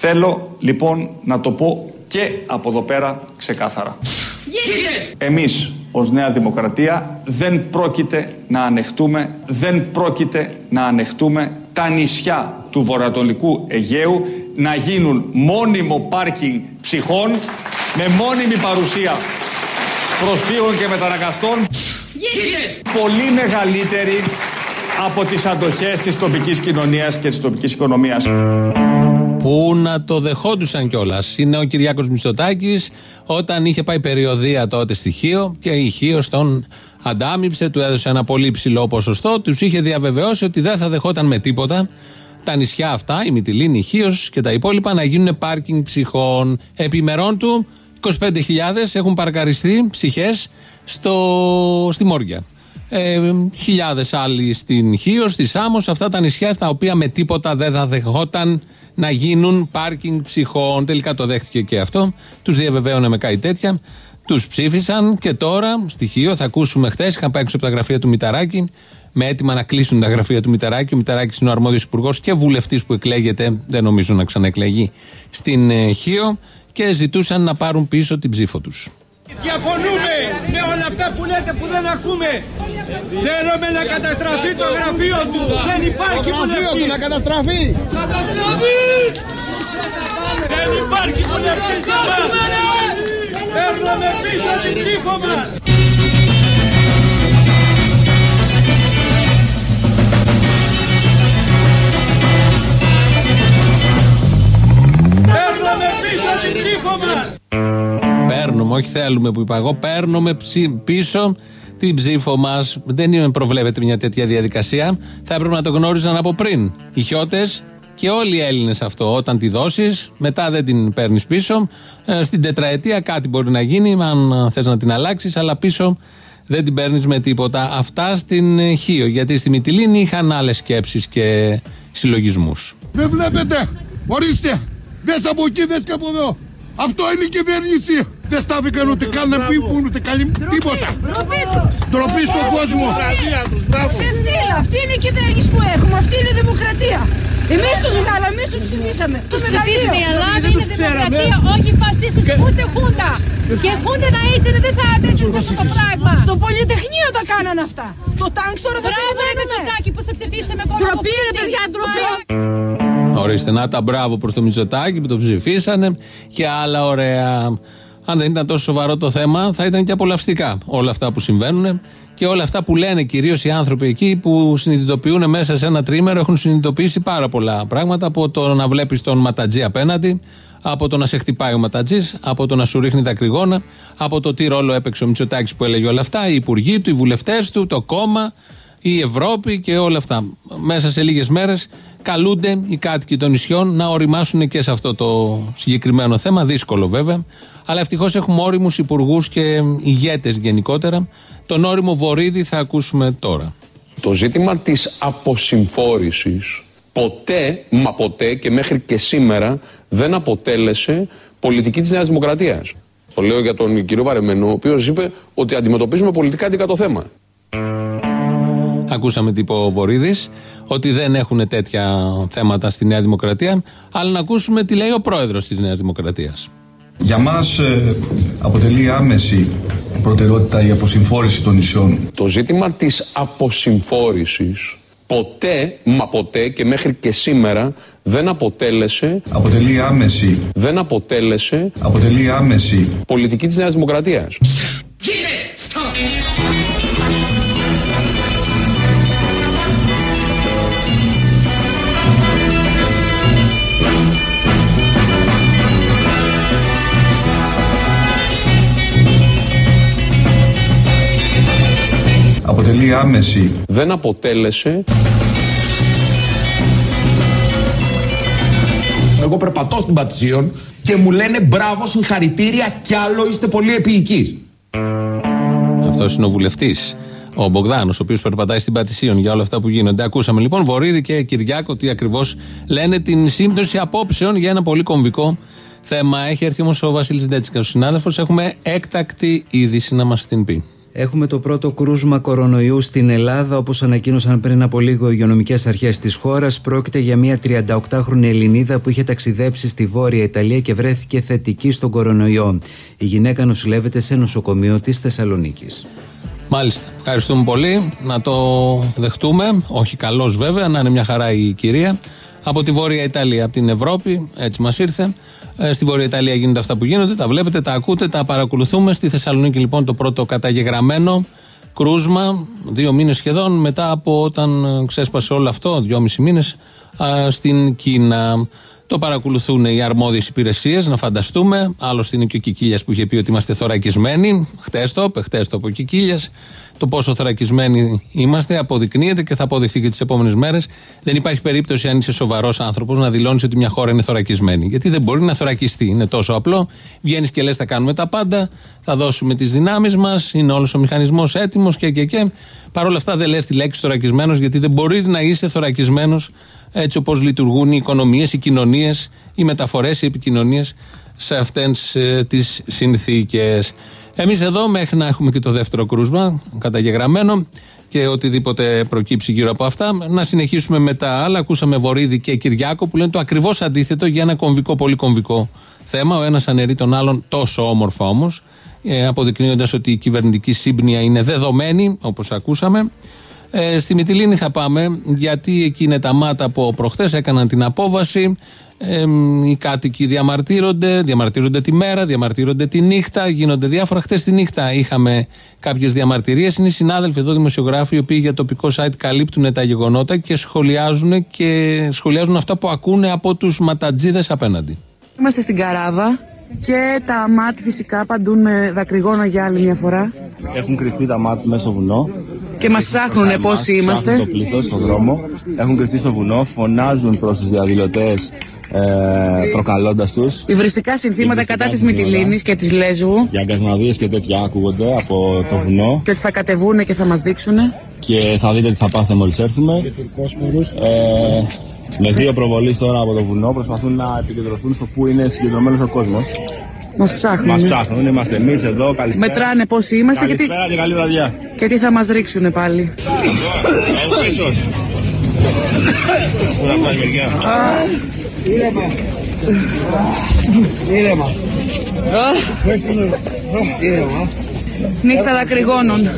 Θέλω λοιπόν να το πω και από εδώ πέρα ξεκάθαρα. Εμείς ως Νέα Δημοκρατία δεν πρόκειται να ανεχτούμε, δεν πρόκειται να ανεχτούμε τα νησιά του βορειοανατολικού Αιγαίου να γίνουν μόνιμο πάρκινγκ ψυχών με μόνιμη παρουσία προσφύγων και μεταναγκαστών πολύ μεγαλύτερη από τις αντοχές της τοπικής κοινωνίας και της τοπικής οικονομίας. Που να το δεχόντουσαν κιόλας. Είναι ο Κυριάκος Μητσοτάκης όταν είχε πάει περιοδία τότε στη Χίο και η Χίος τον αντάμυψε, του έδωσε ένα πολύ ψηλό ποσοστό, τους είχε διαβεβαιώσει ότι δεν θα δεχόταν με τίποτα τα νησιά αυτά, η Μυτιλίνη, η Χίος και τα υπόλοιπα να γίνουν πάρκινγκ ψυχών. Επιμερών του 25.000 έχουν παρκαριστεί ψυχές στη Μόρια. Ε, Χιλιάδες άλλοι στην Χίος, στη Σάμος, αυτά τα νησιά στα οποία με τίποτα δεν θα δεχόταν να γίνουν πάρκινγκ ψυχών. Τελικά το δέχτηκε και αυτό. Τους διαβεβαίωνε με κάτι τέτοια. Τους ψήφισαν και τώρα, στοιχείο, θα ακούσουμε χθες. Είχαν πάει έξω από τα γραφεία του Μηταράκη με έτοιμα να κλείσουν τα γραφεία του Μηταράκη. Ο Μηταράκης είναι ο αρμόδιος υπουργός και βουλευτής που εκλέγεται, δεν νομίζω να ξαναεκλεγεί, στην ε, Χίο και ζητούσαν να πάρουν πίσω την ψήφο τους. Διαφωνούμε με όλα αυτά που λέτε που δεν ακούμε. Θέλουμε να καταστραφεί το γραφείο του. Δεν υπάρχει γραφείο του να καταστραφεί. Καταστραφεί. Δεν υπάρχει βουλευτής για μας. Παίρνουμε πίσω την ψήφο μας. Παίρνουμε πίσω την ψήφο μας. Παίρνουμε, όχι θέλουμε που είπα εγώ. Παίρνουμε πίσω την ψήφο μας. Δεν προβλέπεται μια τέτοια διαδικασία. Θα έπρεπε να το γνώριζαν από πριν. Οι χιώτες και όλοι οι Έλληνες αυτό. Όταν τη δώσεις, μετά δεν την παίρνεις πίσω. Ε, στην τετραετία κάτι μπορεί να γίνει, αν θες να την αλλάξεις, αλλά πίσω δεν την παίρνεις με τίποτα. Αυτά στην Χίο. Γιατί στη Μυτιλίνη είχαν άλλες σκέψεις και συλλογισμούς. Δεν βλέπετε, ορίστε, δες από εκεί, δες από εδώ. Αυτό είναι η κυβέρνηση. Δεν στάθηκαν ούτε καν να πούν ούτε καλή τίποτα. Ντροπή στον κόσμο. Ξεφτύλα, αυτή είναι η κυβέρνηση που έχουμε. Αυτή είναι η δημοκρατία. Εμείς τους βγάλαμε, εμείς τους ψηφίσαμε. Τους ψηφίσαμε. Η Ελλάδα είναι δημοκρατία, όχι φασίστες ούτε χούντα. Και χούντα να ήταν, δεν θα έπρεπε αυτό το πράγμα. Στο Πολυτεχνείο τα κάνανε αυτά. Το τάγκ τώρα θα το Μπράβο, που θα ψηφίσαμε κόμμα. Ντροπή, ρε παιδιά, ντροπή. Ορίστε, να τα μπράβο προς το Μητσοτάκι που το ψηφίσανε και άλλα ωραία. Αν δεν ήταν τόσο σοβαρό το θέμα, θα ήταν και απολαυστικά όλα αυτά που συμβαίνουν και όλα αυτά που λένε κυρίως οι άνθρωποι εκεί που συνειδητοποιούν μέσα σε ένα τρίμερο έχουν συνειδητοποιήσει πάρα πολλά πράγματα από το να βλέπεις τον ματατζή απέναντι, από το να σε χτυπάει ο ματατζής, από το να σου ρίχνει τα κρυγόνα, από το τι ρόλο έπαιξε ο Μητσοτάκης που έλεγε όλα αυτά, οι υπουργοί του, οι βουλευτές του, το κόμμα, η Ευρώπη και όλα αυτά. Μέσα σε λίγες μέρες καλούνται οι κάτοικοι των νησιών να οριμάσουν και σε αυτό το συγκεκριμένο θέμα. Δύσκολο βέβαια. Αλλά ευτυχώς έχουμε όριμους υπουργούς και ηγέτες γενικότερα. Τον όριμο Βορύδη θα ακούσουμε τώρα. Το ζήτημα της αποσυμφόρησης ποτέ, μα ποτέ και μέχρι και σήμερα δεν αποτέλεσε πολιτική της Νέας Δημοκρατίας. Το λέω για τον κύριο Βαρεμένο, ο οποίος είπε ότι αντιμετωπίζουμε πολιτικά αντικά το θέμα. Ακούσαμε τι είπε ο Βορύδης, ότι δεν έχουν τέτοια θέματα στη Νέα Δημοκρατία. Αλλά να ακούσουμε τι λέει ο πρόεδρος της Νέας Δημοκρατίας. Για μας ε, αποτελεί άμεση προτεραιότητα η αποσυμφόρηση των νησιών. Το ζήτημα της αποσυμφόρησης ποτέ, μα ποτέ και μέχρι και σήμερα δεν αποτέλεσε αποτελεί άμεση δεν αποτέλεσε αποτελεί άμεση πολιτική της Νέας Δημοκρατίας. Αποτελεί άμεση. Δεν αποτέλεσε. Εγώ περπατώ στην Πατησίων και μου λένε μπράβο, συγχαρητήρια κι άλλο είστε πολύ επίοικοι. Αυτό είναι ο βουλευτής. Ο Μπογδάνος, ο οποίος περπατάει στην Πατησίων για όλα αυτά που γίνονται. Ακούσαμε λοιπόν Βορύδη και Κυριάκο τι ακριβώς λένε την σύμπτωση απόψεων για ένα πολύ κομβικό θέμα. Έχει έρθει όμως ο Βασίλης Ντέτσικας, ο συνάδελφος. Έχουμε έκτακτη είδηση να μας την πει. Έχουμε το πρώτο κρούσμα κορονοϊού στην Ελλάδα, όπως ανακοίνωσαν πριν από λίγο οι υγειονομικές αρχές της χώρας. Πρόκειται για μια 38χρονη Ελληνίδα που είχε ταξιδέψει στη Βόρεια Ιταλία και βρέθηκε θετική στον κορονοϊό. Η γυναίκα νοσηλεύεται σε νοσοκομείο της Θεσσαλονίκης. Μάλιστα. Ευχαριστούμε πολύ. Να το δεχτούμε. Όχι καλώ βέβαια, να είναι μια χαρά η κυρία. Από τη Βόρεια Ιταλία, από την Ευρώπη, έτσι μας ήρθε. Ε, στη Βόρεια Ιταλία γίνονται αυτά που γίνονται, τα βλέπετε, τα ακούτε, τα παρακολουθούμε. Στη Θεσσαλονίκη λοιπόν το πρώτο καταγεγραμμένο κρούσμα, δύο μήνες σχεδόν μετά από όταν ξέσπασε όλο αυτό, δυόμισι μήνες, στην Κίνα. Το παρακολουθούν οι αρμόδιες υπηρεσίες, να φανταστούμε. Άλλωστε είναι και ο Κικίλιας που είχε πει ότι είμαστε θωρακισμένοι. Χτες το, χτες το από ο Κικίλιας. Το πόσο θωρακισμένοι είμαστε αποδεικνύεται και θα αποδειχθεί και τις επόμενες μέρες. Δεν υπάρχει περίπτωση, αν είσαι σοβαρός άνθρωπος, να δηλώνεις ότι μια χώρα είναι θωρακισμένη. Γιατί δεν μπορεί να θωρακιστεί. Είναι τόσο απλό. Βγαίνεις και λες: Θα κάνουμε τα πάντα, θα δώσουμε τις δυνάμεις μας, είναι όλος ο μηχανισμός έτοιμος και και και. Παρ' όλα αυτά δεν λες τη λέξη θωρακισμένος, γιατί δεν μπορεί να είσαι θωρακισμένος έτσι όπως λειτουργούν οι οικονομίες, οι κοινωνίες, οι μεταφορές, οι επικοινωνίες σε αυτές ε, τις συνθήκες. Εμείς εδώ, μέχρι να έχουμε και το δεύτερο κρούσμα καταγεγραμμένο και οτιδήποτε προκύψει γύρω από αυτά, να συνεχίσουμε με τα άλλα. Ακούσαμε Βορύδη και Κυριάκο που λένε το ακριβώς αντίθετο για ένα κομβικό, πολύ κομβικό θέμα. Ο ένας αναιρεί τον άλλον τόσο όμορφα όμως, ε, αποδεικνύοντας ότι η κυβερνητική σύμπνοια είναι δεδομένη, όπως ακούσαμε. Ε, στη Μυτιλίνη θα πάμε, γιατί εκεί είναι τα μάτα από προχθές, έκαναν την απόβαση. Ε, οι κάτοικοι διαμαρτύρονται, διαμαρτύρονται τη μέρα, διαμαρτύρονται τη νύχτα, γίνονται διάφορα. Χθε τη νύχτα είχαμε κάποιες διαμαρτυρίες. Είναι οι συνάδελφοι εδώ, δημοσιογράφοι, οι οποίοι για τοπικό site καλύπτουν τα γεγονότα και σχολιάζουν, και σχολιάζουν αυτά που ακούνε από τους ματατζίδες απέναντι. Είμαστε στην Καράβα και τα ΜΑΤ φυσικά παντούν με δακρυγόνα για άλλη μια φορά. Έχουν κρυφτεί τα ΜΑΤ μέσα στο βουνό. Και μας ψάχνουν πόσοι είμαστε. το πλήθος στον δρόμο. Έχουν κρυφτεί στο βουνό, φωνάζουν προς τους διαδηλωτές ε, προκαλώντα του. Υβριστικά συνθήματα κατά τη Μυτιλίνη και τη Λέσβου. Για αγκασναδίε και τέτοια ακούγονται από το βουνό. Και ότι θα κατεβούν και θα μα δείξουν. Και θα δείτε τι θα πάθετε μόλι έρθουμε. Και ε, με δύο προβολεί τώρα από το βουνό προσπαθούν να επικεντρωθούν στο πού είναι συγκεντρωμένο ο κόσμο. Μα ψάχνουν. Μα ψάχνουν, είμαστε εμεί εδώ. Καλησπέρα. Μετράνε πόσοι είμαστε Καλησπέρα και, τι... και καλή βραδιά. Και τι θα μα ρίξουν πάλι. Ήρεμα. Ήρεμα. Ήρεμα. Νύχτα δακρυγόνων.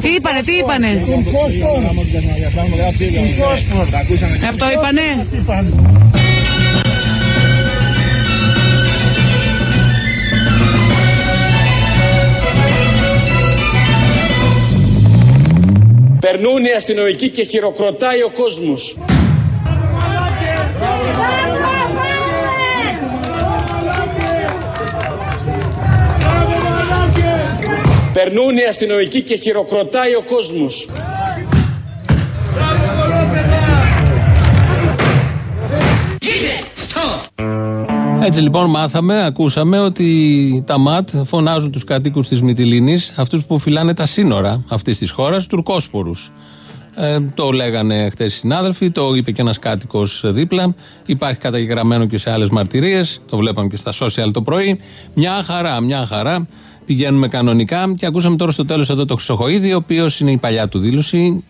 Τι είπανε, τι είπανε; Αυτό είπανε. Περνούν οι αστυνομικοί και χειροκροτάει ο κόσμος. Περνούν οι αστυνομικοί και χειροκροτάει ο κόσμος. Έτσι λοιπόν μάθαμε, ακούσαμε ότι τα ΜΑΤ φωνάζουν τους κατοίκους της Μυτιλίνης, αυτούς που φυλάνε τα σύνορα αυτής της χώρας, τουρκόσπορους. Ε, το λέγανε χθες οι συνάδελφοι, το είπε και ένας κάτοικος δίπλα. Υπάρχει καταγεγραμμένο και σε άλλες μαρτυρίες. Το βλέπαμε και στα social το πρωί. Μια χαρά, μια χαρά. Πηγαίνουμε κανονικά και ακούσαμε τώρα στο τέλος εδώ το Χρυσοχοίδη, ο οποίος είναι η παλιά του δήλωση,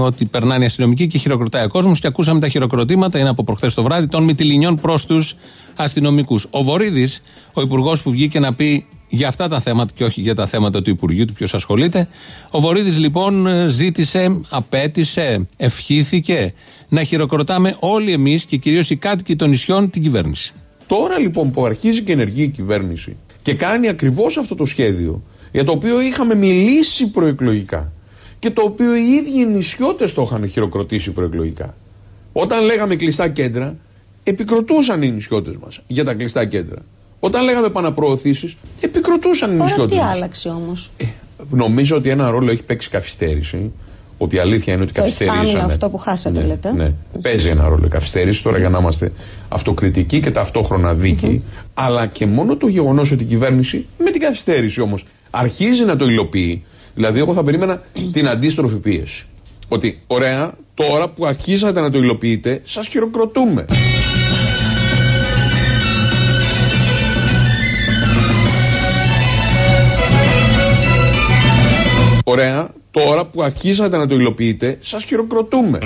ότι περνάνε οι αστυνομικοί και χειροκροτάει ο κόσμος. Και ακούσαμε τα χειροκροτήματα, είναι από προχθές το βράδυ, των Μυτιλινιών προς τους αστυνομικούς. Ο Βορύδης, ο υπουργός που βγήκε να πει για αυτά τα θέματα και όχι για τα θέματα του Υπουργείου, του ποιος ασχολείται. Ο Βορύδης λοιπόν ζήτησε, απέτησε, ευχήθηκε να χειροκροτάμε όλοι εμείς και κυρίως οι κάτοικοι των νησιών την κυβέρνηση. Τώρα λοιπόν που αρχίζει και ενεργεί η κυβέρνηση και κάνει ακριβώς αυτό το σχέδιο για το οποίο είχαμε μιλήσει προεκλογικά και το οποίο οι ίδιοι νησιώτες το είχαν χειροκροτήσει προεκλογικά. Όταν λέγαμε κλειστά κέντρα, επικροτούσαν οι νησιώτες μας για τα κλειστά κέντρα. Όταν λέγαμε επαναπροωθήσεις, επικροτούσαν οι νησιώτες. Τώρα τι άλλαξε όμως; Ε, νομίζω ότι ένα ρόλο έχει παίξει καθυστέρηση. Ότι η αλήθεια είναι ότι το καθυστερήσανε. αυτό που χάσατε, ναι, λέτε. Ναι. Παίζει ένα ρόλο η καθυστέρηση τώρα για να είμαστε αυτοκριτικοί και ταυτόχρονα δίκαιοι. Αλλά και μόνο το γεγονός ότι η κυβέρνηση με την καθυστέρηση όμως αρχίζει να το υλοποιεί. Δηλαδή, εγώ θα περίμενα την αντίστροφη πίεση. Ότι ωραία, Τώρα που αρχίσατε να το υλοποιείτε, σας χειροκροτούμε. Ωραία. Τώρα που αρχίσατε να το υλοποιείτε, σας χειροκροτούμε.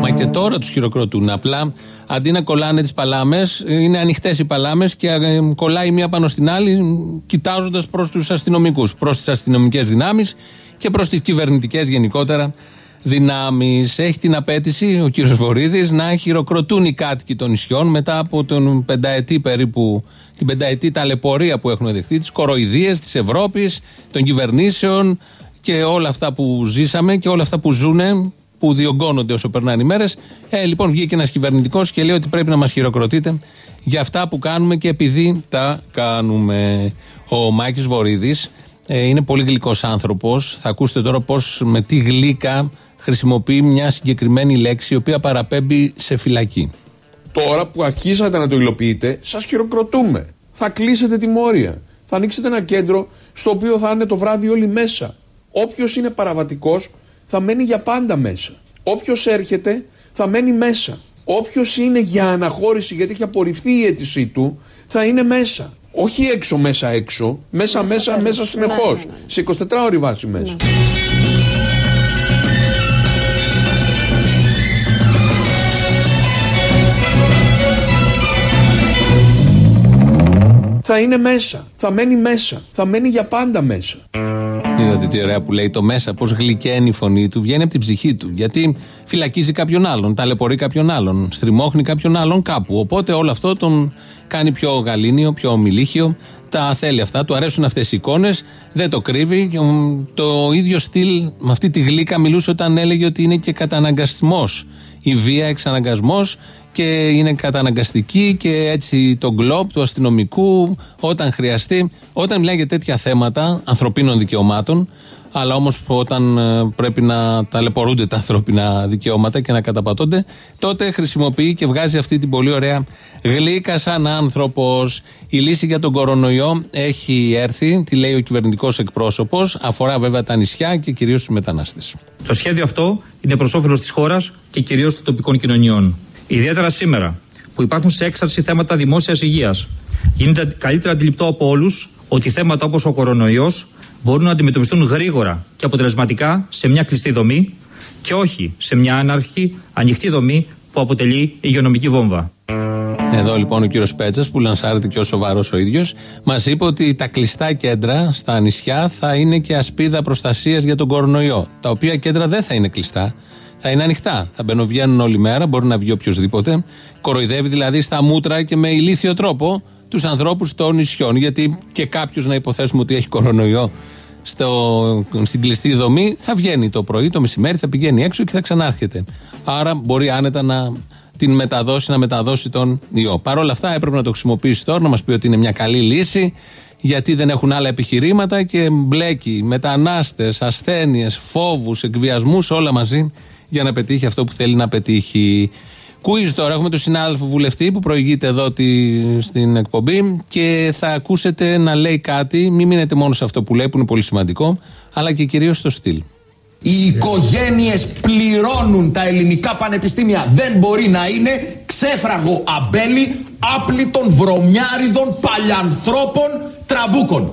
Μα και τώρα τους χειροκροτούν. Απλά αντί να κολλάνε τις παλάμες, είναι ανοιχτές οι παλάμες και ε, κολλάει μία πάνω στην άλλη, κοιτάζοντας προς τους αστυνομικούς, προς τις αστυνομικές δυνάμεις και προς τις κυβερνητικές γενικότερα δυνάμεις. Έχει την απέτηση ο κύριος Βορύδης να χειροκροτούν οι κάτοικοι των νησιών μετά από τον πενταετή περίπου, την πενταετή ταλαιπωρία που έχουν δεχτεί, τις κοροϊδίες της Ευρώπης, των κυβερνήσεων και όλα αυτά που ζήσαμε και όλα αυτά που ζούνε που διωγγώνονται όσο περνάνε οι μέρες. Ε, λοιπόν, βγήκε ένας κυβερνητικός και λέει ότι πρέπει να μας χειροκροτείτε για αυτά που κάνουμε και επειδή τα κάνουμε. Ο Μάκης Βορύδης ε, είναι πολύ γλυκός άνθρωπος. Θα ακούσετε τώρα πώς με τι γλύκα χρησιμοποιεί μια συγκεκριμένη λέξη η οποία παραπέμπει σε φυλακή. Τώρα που αρχίσατε να το υλοποιείτε, σας χειροκροτούμε. Θα κλείσετε τιμόρια. Θα ανοίξετε ένα κέντρο στο οποίο θα είναι το βράδυ όλοι μέσα. Όποιος είναι παραβατικός θα μένει για πάντα μέσα. Όποιος έρχεται θα μένει μέσα. Όποιος είναι για αναχώρηση γιατί έχει απορριφθεί η αίτησή του θα είναι μέσα. Όχι έξω μέσα έξω, μέσα μέσα μέσα, μέσα συνεχώς. Σε 24 ώρη βάση μέσα. Θα είναι μέσα. Θα μένει μέσα. Θα μένει για πάντα μέσα. Είδατε τι ωραία που λέει το μέσα, πώς γλυκαίνει η φωνή του, βγαίνει από την ψυχή του. Γιατί φυλακίζει κάποιον άλλον, ταλαιπωρεί κάποιον άλλον, στριμώχνει κάποιον άλλον κάπου. Οπότε όλο αυτό τον κάνει πιο γαλήνιο, πιο ομιλίχιο. Τα θέλει αυτά, του αρέσουν αυτές οι εικόνες, δεν το κρύβει. Το ίδιο στυλ με αυτή τη γλύκα μιλούσε όταν έλεγε ότι είναι και καταναγκασμός. Η βία εξαναγκασμός και είναι καταναγκαστική και έτσι το γκλόπ του αστυνομικού όταν χρειαστεί. Όταν μιλάει για τέτοια θέματα ανθρωπίνων δικαιωμάτων, αλλά όμως όταν ε, πρέπει να ταλαιπωρούνται τα ανθρώπινα δικαιώματα και να καταπατώνται, τότε χρησιμοποιεί και βγάζει αυτή την πολύ ωραία γλύκα σαν άνθρωπος. Η λύση για τον κορονοϊό έχει έρθει, τη λέει ο κυβερνητικός εκπρόσωπος, αφορά βέβαια τα νησιά και κυρίως τους μετανάστες. Το σχέδιο αυτό είναι προς όφελος της χώρας και κυρίως των τοπικών κοινωνιών. Ιδιαίτερα σήμερα, που υπάρχουν σε έξαρση θέματα δημόσιας υγείας, γίνεται καλύτερα αντιληπτό από όλους ότι θέματα όπως ο κορονοϊός μπορούν να αντιμετωπιστούν γρήγορα και αποτελεσματικά σε μια κλειστή δομή και όχι σε μια άναρχη, ανοιχτή δομή που αποτελεί υγειονομική βόμβα. Εδώ λοιπόν ο κύριος Πέτσας, που λανσάρεται και ο σοβαρός ο ίδιος, μας είπε ότι τα κλειστά κέντρα στα νησιά θα είναι και ασπίδα προστασίας για τον κορονοϊό. Τα οποία κέντρα δεν θα είναι κλειστά θα είναι ανοιχτά. Θα μπαίνουν όλη μέρα, μπορεί να βγει οποιοδήποτε. Κοροϊδεύει δηλαδή στα μούτρα και με ηλίθιο τρόπο τους ανθρώπους των νησιών. Γιατί και κάποιος να υποθέσουμε ότι έχει κορονοϊό στο, στην κλειστή δομή, θα βγαίνει το πρωί, το μεσημέρι, θα πηγαίνει έξω και θα ξανάρχεται. Άρα μπορεί άνετα να την μεταδώσει, να μεταδώσει τον ιό. Παρ' όλα αυτά έπρεπε να το χρησιμοποιήσει τώρα, να μας πει ότι είναι μια καλή λύση, γιατί δεν έχουν άλλα επιχειρήματα και μπλέκει μετανάστες, ασθένειες, φόβους, εκβιασμούς, όλα μαζί για να πετύχει αυτό που θέλει να πετύχει. Κουίζ τώρα, έχουμε τον συνάδελφο βουλευτή που προηγείται εδώ τη, στην εκπομπή και θα ακούσετε να λέει κάτι. Μην μείνετε μόνο σε αυτό που λέει, που είναι πολύ σημαντικό, αλλά και κυρίως στο στυλ. Οι οικογένειες πληρώνουν τα ελληνικά πανεπιστήμια. Δεν μπορεί να είναι ξέφραγο αμπέλι άπλυτων βρωμιάριδων παλιανθρώπων τραμπούκων.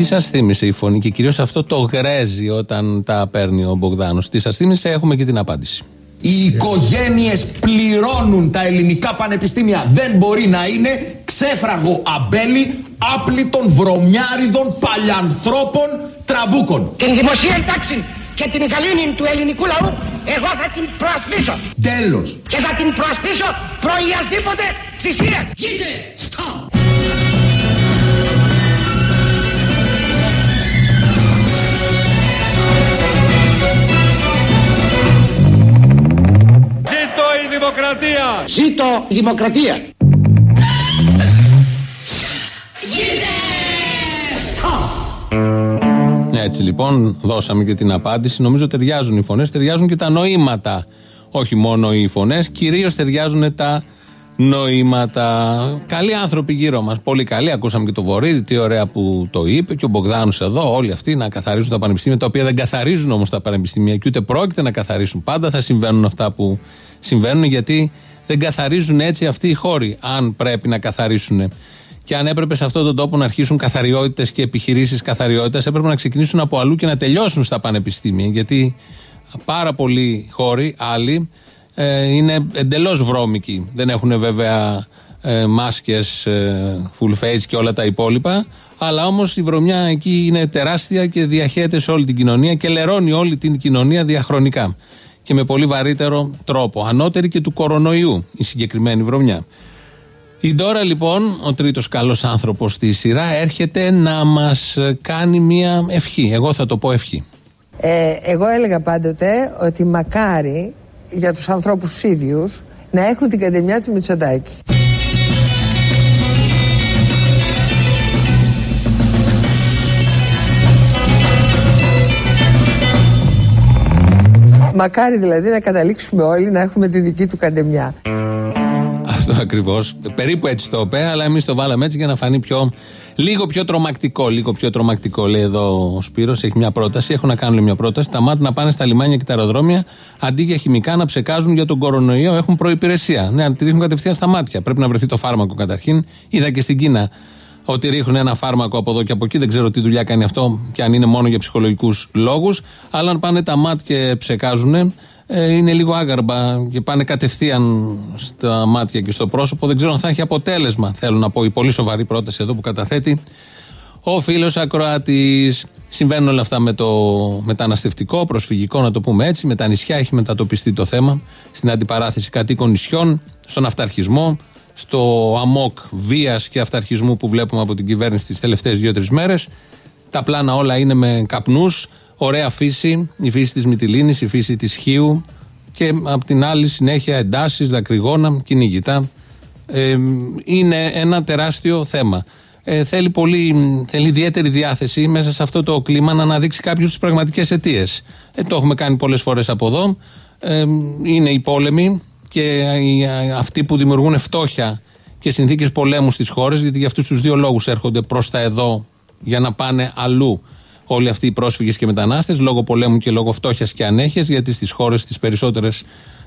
Τι σας θύμισε η φωνή και κυρίως αυτό το γρέζι όταν τα παίρνει ο Μπογδάνος; Τι σας θύμισε, έχουμε και την απάντηση. Οι οικογένειες πληρώνουν τα ελληνικά πανεπιστήμια. Δεν μπορεί να είναι ξέφραγο αμπέλι άπλυτων βρωμιάριδων παλιανθρώπων τραμπούκων. Την δημοσία τάξη και την γαλήνη του ελληνικού λαού εγώ θα την προασπίσω. Τέλος. Και θα την προασπίσω προ οιασδήποτε θυσία. Δημοκρατία! Ζήτω η δημοκρατία! Έτσι λοιπόν δώσαμε και την απάντηση. Νομίζω ταιριάζουν οι φωνές, ταιριάζουν και τα νοήματα. Όχι μόνο οι φωνές, κυρίως ταιριάζουν τα νοήματα. Καλοί άνθρωποι γύρω μας. Πολύ καλοί. Ακούσαμε και το Βορύδη, τι ωραία που το είπε. Και ο Μπογδάνου εδώ, όλοι αυτοί να καθαρίζουν τα πανεπιστήμια, τα οποία δεν καθαρίζουν όμως τα πανεπιστήμια και ούτε πρόκειται να καθαρίσουν. Πάντα θα συμβαίνουν αυτά που συμβαίνουν, γιατί δεν καθαρίζουν έτσι αυτοί οι χώροι, αν πρέπει να καθαρίσουν. Και αν έπρεπε σε αυτόν τον τόπο να αρχίσουν καθαριότητες και επιχειρήσεις καθαριότητας, έπρεπε να ξεκινήσουν από αλλού και να τελειώσουν στα πανεπιστήμια. Γιατί πάρα πολλοί χώροι, άλλοι, ε, είναι εντελώς βρώμικοι. Δεν έχουν βέβαια ε, μάσκες, ε, full face και όλα τα υπόλοιπα. Αλλά όμως η βρωμιά εκεί είναι τεράστια και διαχέεται σε όλη την κοινωνία και λερώνει όλη την κοινωνία διαχρονικά. Και με πολύ βαρύτερο τρόπο. Ανώτερη και του κορονοϊού η συγκεκριμένη βρωμιά. Η Ντόρα λοιπόν, ο τρίτος καλός άνθρωπος στη σειρά, έρχεται να μας κάνει μια ευχή. Εγώ θα το πω ευχή. Ε, εγώ έλεγα πάντοτε ότι μακάρι για τους ανθρώπους τους ίδιους να έχουν την κατεμιά του Μητσοτάκη. Μακάρι δηλαδή να καταλήξουμε όλοι να έχουμε τη δική του καντεμιά. Αυτό ακριβώς. Περίπου έτσι το είπε, αλλά εμείς το βάλαμε έτσι για να φανεί πιο. Λίγο πιο τρομακτικό, λίγο πιο τρομακτικό, λέει εδώ ο Σπύρος. Έχει μια πρόταση. Έχω να κάνω μια πρόταση. Τα μάτια να πάνε στα λιμάνια και τα αεροδρόμια αντί για χημικά να ψεκάζουν για τον κορονοϊό. Έχουν προπηρεσία. Ναι, να τη ρίχνουν κατευθείαν στα μάτια. Πρέπει να βρεθεί το φάρμακο καταρχήν. Είδα και στην Κίνα ότι ρίχνουν ένα φάρμακο από εδώ και από εκεί. Δεν ξέρω τι δουλειά κάνει αυτό και αν είναι μόνο για ψυχολογικούς λόγους. Αλλά αν πάνε τα μάτια και ψεκάζουν, ε, είναι λίγο άγαρμα και πάνε κατευθείαν στα μάτια και στο πρόσωπο. Δεν ξέρω αν θα έχει αποτέλεσμα. Θέλω να πω η πολύ σοβαρή πρόταση εδώ που καταθέτει ο φίλος Ακροάτης. Συμβαίνουν όλα αυτά με το μεταναστευτικό, προσφυγικό, να το πούμε έτσι. Με τα νησιά έχει μετατοπιστεί το θέμα. Στην αντιπαράθεση κατοίκων νησιών, στον αυταρχισμό, στο αμόκ βίας και αυταρχισμού που βλέπουμε από την κυβέρνηση τις τελευταίες δύο-τρεις μέρες. Τα πλάνα όλα είναι με καπνούς. Ωραία φύση, η φύση της Μυτιλίνης, η φύση της Χίου και απ' την άλλη συνέχεια εντάσεις, δακρυγόνα, κυνηγητά. Ε, είναι ένα τεράστιο θέμα. Ε, θέλει, πολύ, θέλει ιδιαίτερη διάθεση μέσα σε αυτό το κλίμα να αναδείξει κάποιου τις πραγματικές αιτίες. Ε, το έχουμε κάνει πολλές φορές από εδώ. Ε, είναι οι πόλεμοι, και αυτοί που δημιουργούν φτώχεια και συνθήκες πολέμου στις χώρες, γιατί για αυτούς τους δύο λόγους έρχονται προς τα εδώ για να πάνε αλλού όλοι αυτοί οι πρόσφυγες και μετανάστες, λόγω πολέμου και λόγω φτώχειας και ανέχειας, γιατί στις χώρες τις περισσότερες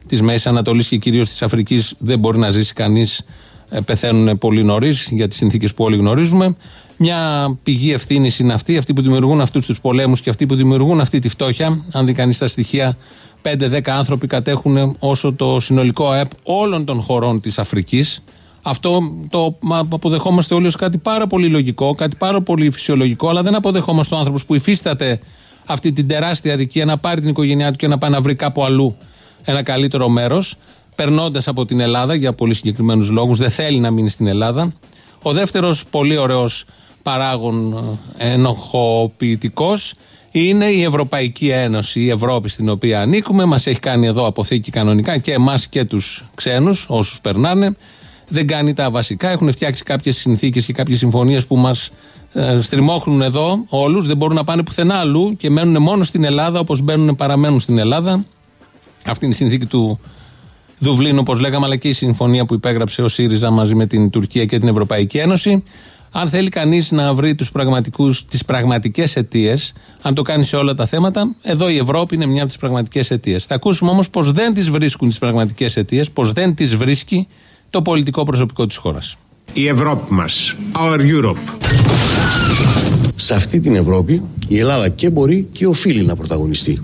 της Μέσης Ανατολής και κυρίως της Αφρικής δεν μπορεί να ζήσει κανείς. Ε, πεθαίνουν πολύ νωρίς για τις συνθήκες που όλοι γνωρίζουμε. Μια πηγή ευθύνης είναι αυτή, αυτοί που δημιουργούν αυτούς τους πολέμους και αυτοί που δημιουργούν αυτή τη φτώχεια. Αν δει κανείς τα στοιχεία 5-10 άνθρωποι κατέχουν όσο το συνολικό ΑΕΠ όλων των χωρών της Αφρικής. Αυτό το αποδεχόμαστε όλοι ως κάτι πάρα πολύ λογικό, κάτι πάρα πολύ φυσιολογικό, αλλά δεν αποδεχόμαστε ο άνθρωπος που υφίσταται αυτή την τεράστια αδικία να πάρει την οικογένειά του και να πάει να βρει κάπου αλλού ένα καλύτερο μέρος, περνώντας από την Ελλάδα για πολύ συγκεκριμένους λόγους, δεν θέλει να μείνει στην Ελλάδα. Ο δεύτερος πολύ ωραίος παράγων ε, ενοχοποιητικός είναι η Ευρωπαϊκή Ένωση, η Ευρώπη στην οποία ανήκουμε. Μας έχει κάνει εδώ αποθήκη κανονικά και εμάς και τους ξένους, όσους περνάνε. Δεν κάνει τα βασικά. Έχουν φτιάξει κάποιες συνθήκες και κάποιες συμφωνίες που μας ε, στριμώχνουν εδώ όλους. Δεν μπορούν να πάνε πουθενά αλλού και μένουν μόνο στην Ελλάδα όπως μπαίνουν, παραμένουν στην Ελλάδα. Αυτή είναι η συνθήκη του Δουβλίνου, όπως λέγαμε, αλλά και η συμφωνία που υπέγραψε ο ΣΥΡΙΖΑ μαζί με την Τουρκία και την Ευρωπαϊκή Ένωση. Αν θέλει κανείς να βρει τους πραγματικούς, τις πραγματικές αιτίες, αν το κάνει σε όλα τα θέματα, εδώ η Ευρώπη είναι μια από τις πραγματικές αιτίες. Θα ακούσουμε όμως πως δεν τις βρίσκουν τις πραγματικές αιτίες, πως δεν τις βρίσκει το πολιτικό προσωπικό της χώρας. Η Ευρώπη μας, our Europe. Σε αυτή την Ευρώπη η Ελλάδα και μπορεί και οφείλει να πρωταγωνιστεί.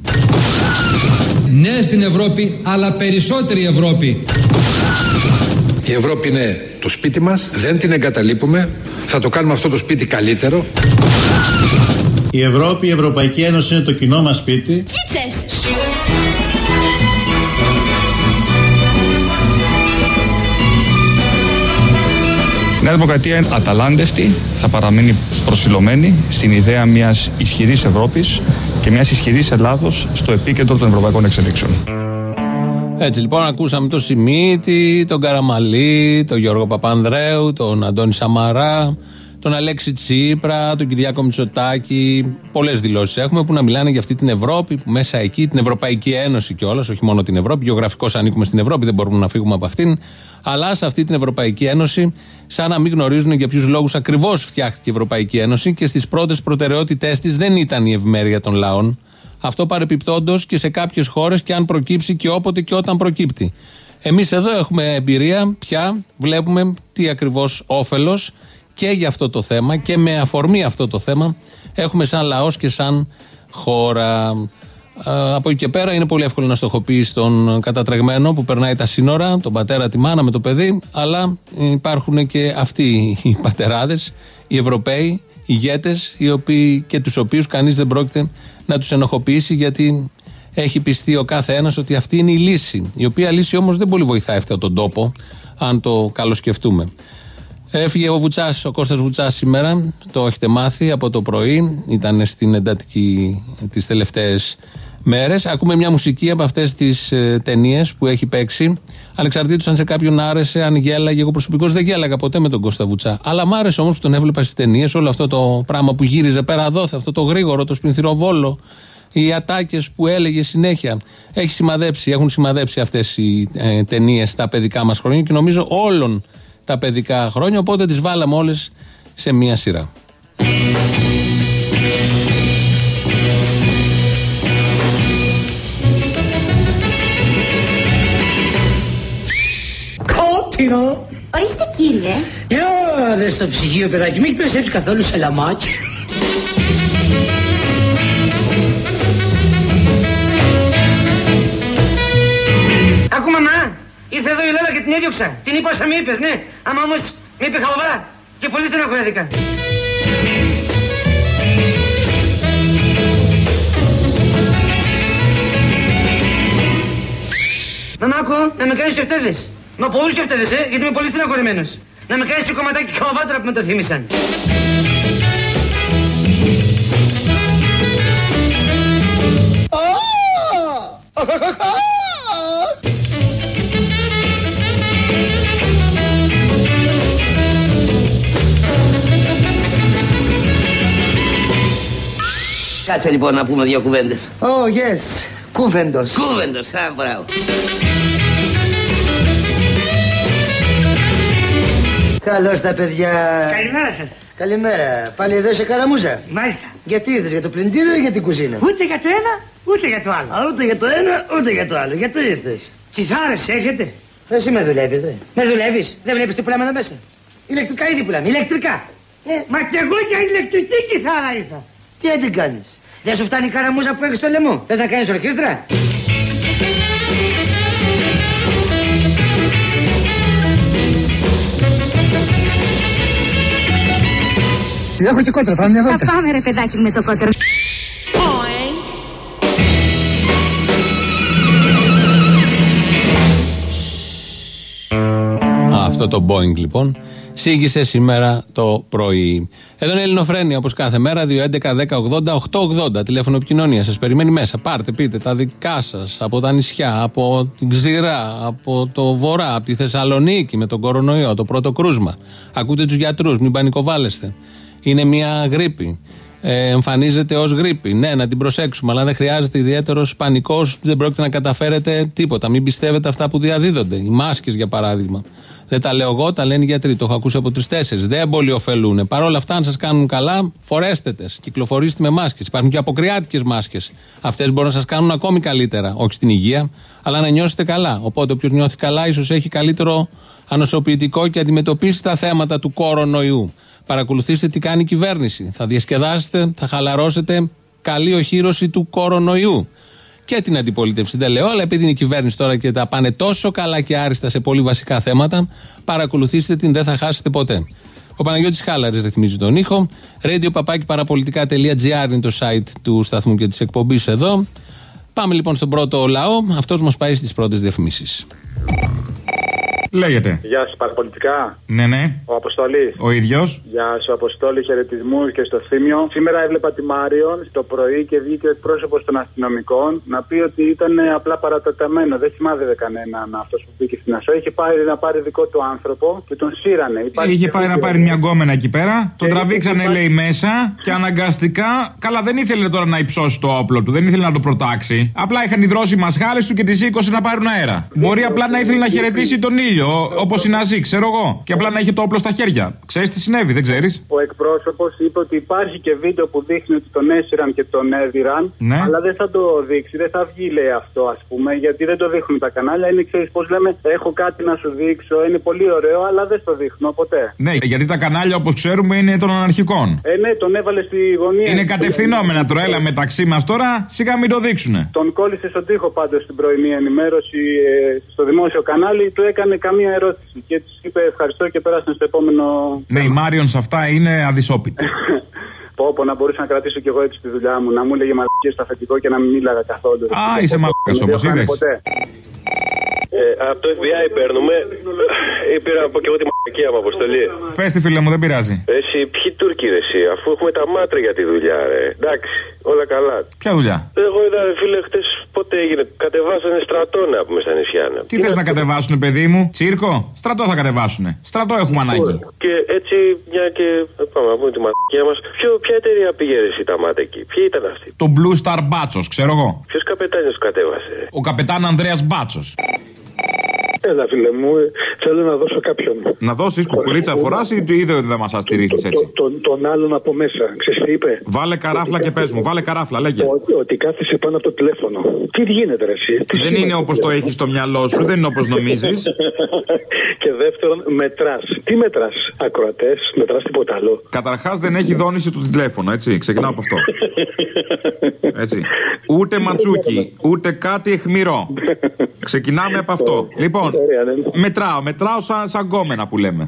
Ναι στην Ευρώπη, αλλά περισσότερη Ευρώπη. Η Ευρώπη είναι το σπίτι μας, δεν την εγκαταλείπουμε, θα το κάνουμε αυτό το σπίτι καλύτερο. Η Ευρώπη, η Ευρωπαϊκή Ένωση είναι το κοινό μας σπίτι. Κίτσες! Η Νέα Δημοκρατία είναι αταλάντευτη, θα παραμείνει προσιλωμένη στην ιδέα μιας ισχυρής Ευρώπης και μιας ισχυρής Ελλάδος στο επίκεντρο των ευρωπαϊκών εξελίξεων. Έτσι λοιπόν ακούσαμε τον Σιμίτη, τον Καραμαλή, τον Γιώργο Παπανδρέου, τον Αντώνη Σαμαρά, τον Αλέξη Τσίπρα, τον Κυριάκο Μητσοτάκη. Πολλές δηλώσεις έχουμε που να μιλάνε για αυτή την Ευρώπη, που μέσα εκεί, την Ευρωπαϊκή Ένωση κιόλας, όχι μόνο την Ευρώπη. Γεωγραφικώς ανήκουμε στην Ευρώπη, δεν μπορούμε να φύγουμε από αυτήν. Αλλά σε αυτή την Ευρωπαϊκή Ένωση, σαν να μην γνωρίζουν για ποιους λόγους ακριβώς φτιάχτηκε η Ευρωπαϊκή Ένωση και στις πρώτες προτεραιότητές της δεν ήταν η ευημερία των λαών. Αυτό παρεπιπτόντως και σε κάποιες χώρες και αν προκύψει και όποτε και όταν προκύπτει. Εμείς εδώ έχουμε εμπειρία, πια βλέπουμε τι ακριβώς όφελος και για αυτό το θέμα και με αφορμή αυτό το θέμα έχουμε σαν λαός και σαν χώρα. Από εκεί και πέρα είναι πολύ εύκολο να στοχοποιήσει τον κατατρεγμένο που περνάει τα σύνορα, τον πατέρα, τη μάνα με το παιδί, αλλά υπάρχουν και αυτοί οι πατεράδες, οι Ευρωπαίοι, ηγέτες, οι οποίοι και τους οποίους κανείς δεν πρόκειται να τους ενοχοποιήσει γιατί έχει πιστεί ο κάθε ένας ότι αυτή είναι η λύση. Η οποία λύση όμως δεν πολύ βοηθάει αυτόν τον τόπο, αν το καλοσκεφτούμε. Έφυγε ο Βουτσάς, ο Κώστας Βουτσάς σήμερα. Το έχετε μάθει από το πρωί. Ήταν στην εντατική τις τελευταίες μέρες. Ακούμε μια μουσική από αυτές τις ε, ταινίες που έχει παίξει. Ανεξαρτήτω αν σε κάποιον άρεσε, αν γέλαγε. Εγώ προσωπικώς δεν γέλαγα ποτέ με τον Κώστα Βουτσά. Αλλά μ' άρεσε όμως που τον έβλεπα στις ταινίες. Όλο αυτό το πράγμα που γύριζε πέρα δόθε, αυτό το γρήγορο, το σπινθυρό βόλο. Οι ατάκες που έλεγε συνέχεια. Έχει σημαδέψει, έχουν σημαδέψει αυτές οι ε, ταινίες στα παιδικά μας χρόνια και νομίζω όλων τα παιδικά χρόνια. Οπότε τις βάλαμε όλες σε μία σειρά. Κότινο. Ορίστε κύριε. Για δε στο ψυγείο παιδάκι, μην έχει καθόλου σε λαμάκι. Ακού μαμά, Ήρθε εδώ η Λέλα και την έδιωξα. Την είπα όσα με είπες, ναι. Άμα όμως με είπε χαλαβρά. Και πολύ στεναχωρέθηκα. Μαμά, άκου, να με κάνεις και φτέδες. Μα πολλούς και φτέδες, ε, γιατί είμαι πολύ στεναχωρημένος. Να με κάνεις και κομματάκι χαλαβάτρα που με το θύμισαν. Κάτσε λοιπόν να πούμε δύο κουβέντες. Oh, yes. Κούβεντος. Κούβεντος, α, μπράβο. Καλώς τα παιδιά. Καλημέρα σας. Καλημέρα. Πάλι εδώ σε καραμούζα; Μάλιστα. Γιατί ήρθες, για το πλυντήριο ή για την κουζίνα; Ούτε για το ένα, ούτε για το άλλο. Α, ούτε για το ένα, ούτε για το άλλο. Γιατί ήρθες. Κιθάρες έχετε. Εσύ με δουλεύεις, δε. Με δουλεύεις. Δεν βλέπεις τι πουλάμε εδώ μέσα. Ηλεκτρικά ήδη πουλάμε. Ηλεκτρικά. Ναι. Μα κι εγώ για ηλεκτρική κιθάρα ήρθα. Τι δεν κάνεις. Δεν σου φτάνει η καραμούζα που έχεις στο λαιμό; Θες να κάνεις ορχήστρα; Έχω και κότρα, πάμε μια βόλτα. Θα πάμε ρε παιδάκι με το κότερο. Αυτό το Boeing λοιπόν Σήγησε σήμερα το πρωί. Εδώ είναι η Ελληνοφρένια όπως κάθε μέρα. 2.11.10.80.880. Τηλέφωνο επικοινωνία. Σας περιμένει μέσα. Πάρτε, πείτε τα δικά σας από τα νησιά, από την Ξηρά, από το Βορρά, από τη Θεσσαλονίκη με τον κορονοϊό, το πρώτο κρούσμα. Ακούτε τους γιατρούς, μην πανικοβάλλεστε. Είναι μια γρήπη. Ε, εμφανίζεται ως γρήπη. Ναι, να την προσέξουμε, αλλά δεν χρειάζεται ιδιαίτερος πανικός. Δεν πρόκειται να καταφέρετε τίποτα. Μην πιστεύετε αυτά που διαδίδονται. Οι μάσκες, για παράδειγμα. Δεν τα λέω εγώ, τα λένε οι γιατροί. Το έχω ακούσει από τρει-τέσσερι. Δεν πολύ ωφελούν. Παρ' όλα αυτά, αν σας κάνουν καλά, φορέστε τες. Κυκλοφορήστε με μάσκες. Υπάρχουν και αποκριάτικες μάσκες. Αυτές μπορούν να σας κάνουν ακόμη καλύτερα. Όχι στην υγεία, αλλά να νιώσετε καλά. Οπότε, όποιος νιώθει καλά, ίσως έχει καλύτερο ανοσοποιητικό και αντιμετωπίσει τα θέματα του κορονοϊού. Παρακολουθήστε τι κάνει η κυβέρνηση. Θα διασκεδάσετε, θα χαλαρώσετε. Καλή οχύρωση του κορονοϊού και την αντιπολίτευση. Δεν λέω, αλλά επειδή είναι η κυβέρνηση τώρα και τα πάνε τόσο καλά και άριστα σε πολύ βασικά θέματα, παρακολουθήστε την, δεν θα χάσετε ποτέ. Ο Παναγιώτης Χάλαρης ρυθμίζει τον ήχο. radio είναι το site του σταθμού και της εκπομπής εδώ. Πάμε λοιπόν στον πρώτο λαό. Αυτός μας πάει στις πρώτες διαφημίσεις. Λέγεται. Γεια σας, παραπολιτικά. Ναι, ναι. Ο Αποστολής. Ο ίδιος. Γεια σου, Αποστόλη, χαιρετισμού και στο θύμιο. Σήμερα έβλεπα τη Μάριον στο πρωί και βγήκε ο εκπρόσωπος των αστυνομικών να πει ότι ήταν απλά παρατεταμένο. Δεν σημάδευε κανέναν αυτός που μπήκε στην να σου είχε πάρει να πάρει δικό του άνθρωπο και τον σύρανε. Υπάρχει Είχε και πάει να βίντεο. πάρει μια γκόμενα εκεί πέρα, τον Και τραβήξανε υπάρχει- λέει μέσα και αναγκαστικά. Καλά, δεν ήθελε τώρα να υψώσει το όπλο του, δεν ήθελε να το προτάξει. Απλά είχαν υδρώσει οι μασχάλες του και τις σήκωσε να πάρουν αέρα. Μπορεί απλά να ήθελε να χαιρετήσει τον ήλιο, όπως οι Ναζί, ξέρω εγώ. Και απλά να είχε το όπλο στα χέρια. Ξέρεις τι συνέβη, δεν ξέρεις; Ο εκπρόσωπος είπε ότι υπάρχει και βίντεο που δείχνει ότι τον έσυραν και τον έδιραν. Ναι. Αλλά δεν θα το δείξει, δεν θα βγει, λέει αυτό, ας πούμε, γιατί δεν το δείχνουν τα κανάλια. Είναι, ξέρεις πώς λέμε, έχω κάτι να σου δείξω. Είναι πολύ ωραίο, αλλά δεν στο δείχνω ποτέ. Ναι, γιατί τα κανάλια όπως ξέρουμε είναι των αναρχικών. Ε, ναι, τον έβαλε στη γωνία. Είναι κατευθυνόμενα τώρα, έλα μεταξύ μας τώρα, σιγά μην το δείξουνε. Τον κόλλησε στον τοίχο πάντως στην πρωινή ενημέρωση ε, στο δημόσιο κανάλι, του έκανε καμία ερώτηση και τη είπε ευχαριστώ και πέρασαν στο επόμενο. Ναι, η Μάριον σε αυτά είναι αδυσόπιτη. Πω, πω, να μπορούσα να κρατήσω κι εγώ έτσι τη δουλειά μου, να μου έλεγε μαλακίες στο αφεντικό και να μην μίλαγα καθόλου. Α, είσαι μαλάκας Δεν όμως, το έκανε είδες. ποτέ. Ε, από το FBI παίρνουμε. Ή πήρα από και εγώ τη μαλακία μου αποστολή. Πες τη φίλε μου, δεν πειράζει. Εσύ, ποιοι Τούρκοι ρε, εσύ, αφού έχουμε τα μάτρα για τη δουλειά, ρε. Εντάξει, όλα καλά. Ποια δουλειά; Εγώ είδα, ρε, φίλε, χτες πότε έγινε. Κατεβάσανε στρατό να πούμε στα νησιά. να. Τι θες να κατεβάσουνε, παιδί μου, τσίρκο; Στρατό θα κατεβάσουνε. Στρατό έχουμε ανάγκη. Και έτσι, μια και. ε, Πάμε να πούμε τη μαλακία μας. Ποια εταιρεία πήγε ρε, εσύ τα μάτια εκεί, ποιοι ήταν αυτοί; Το Blue Star Μπάτσο, ξέρω εγώ. Ποιος καπετάνιος κατέβασε. ρε; Ο καπετάν Ανδρέας Μπάτσος. Έλα, φίλε μου, ε, θέλω να δώσω κάποιον. Να δώσεις κουκουρίτσα φοράς ή του είδε ότι δεν μας αστηρίχνει έτσι; Τον, τον άλλον από μέσα. Ξέρεις τι είπε; Βάλε καράφλα και πες μου, βάλε καράφλα, λέγε. Ότι, ότι κάθισε πάνω από το τηλέφωνο. Τι γίνεται, ρε, εσύ; Τι Δεν σημαίνει είναι όπω το έχεις στο μυαλό σου, δεν είναι όπως νομίζεις. και δεύτερον, μετράς. Τι μετράς, ακροατές, μετράς τίποτα άλλο; Καταρχάς δεν έχει δόνηση το τηλέφωνο, έτσι. Ξεκινάω από αυτό. Έτσι. Ούτε ματσούκι, ούτε κάτι εχμηρό. Ξεκινάμε από αυτό. Λοιπόν, μετράω, μετράω σαν, σαν γκόμενα που λέμε.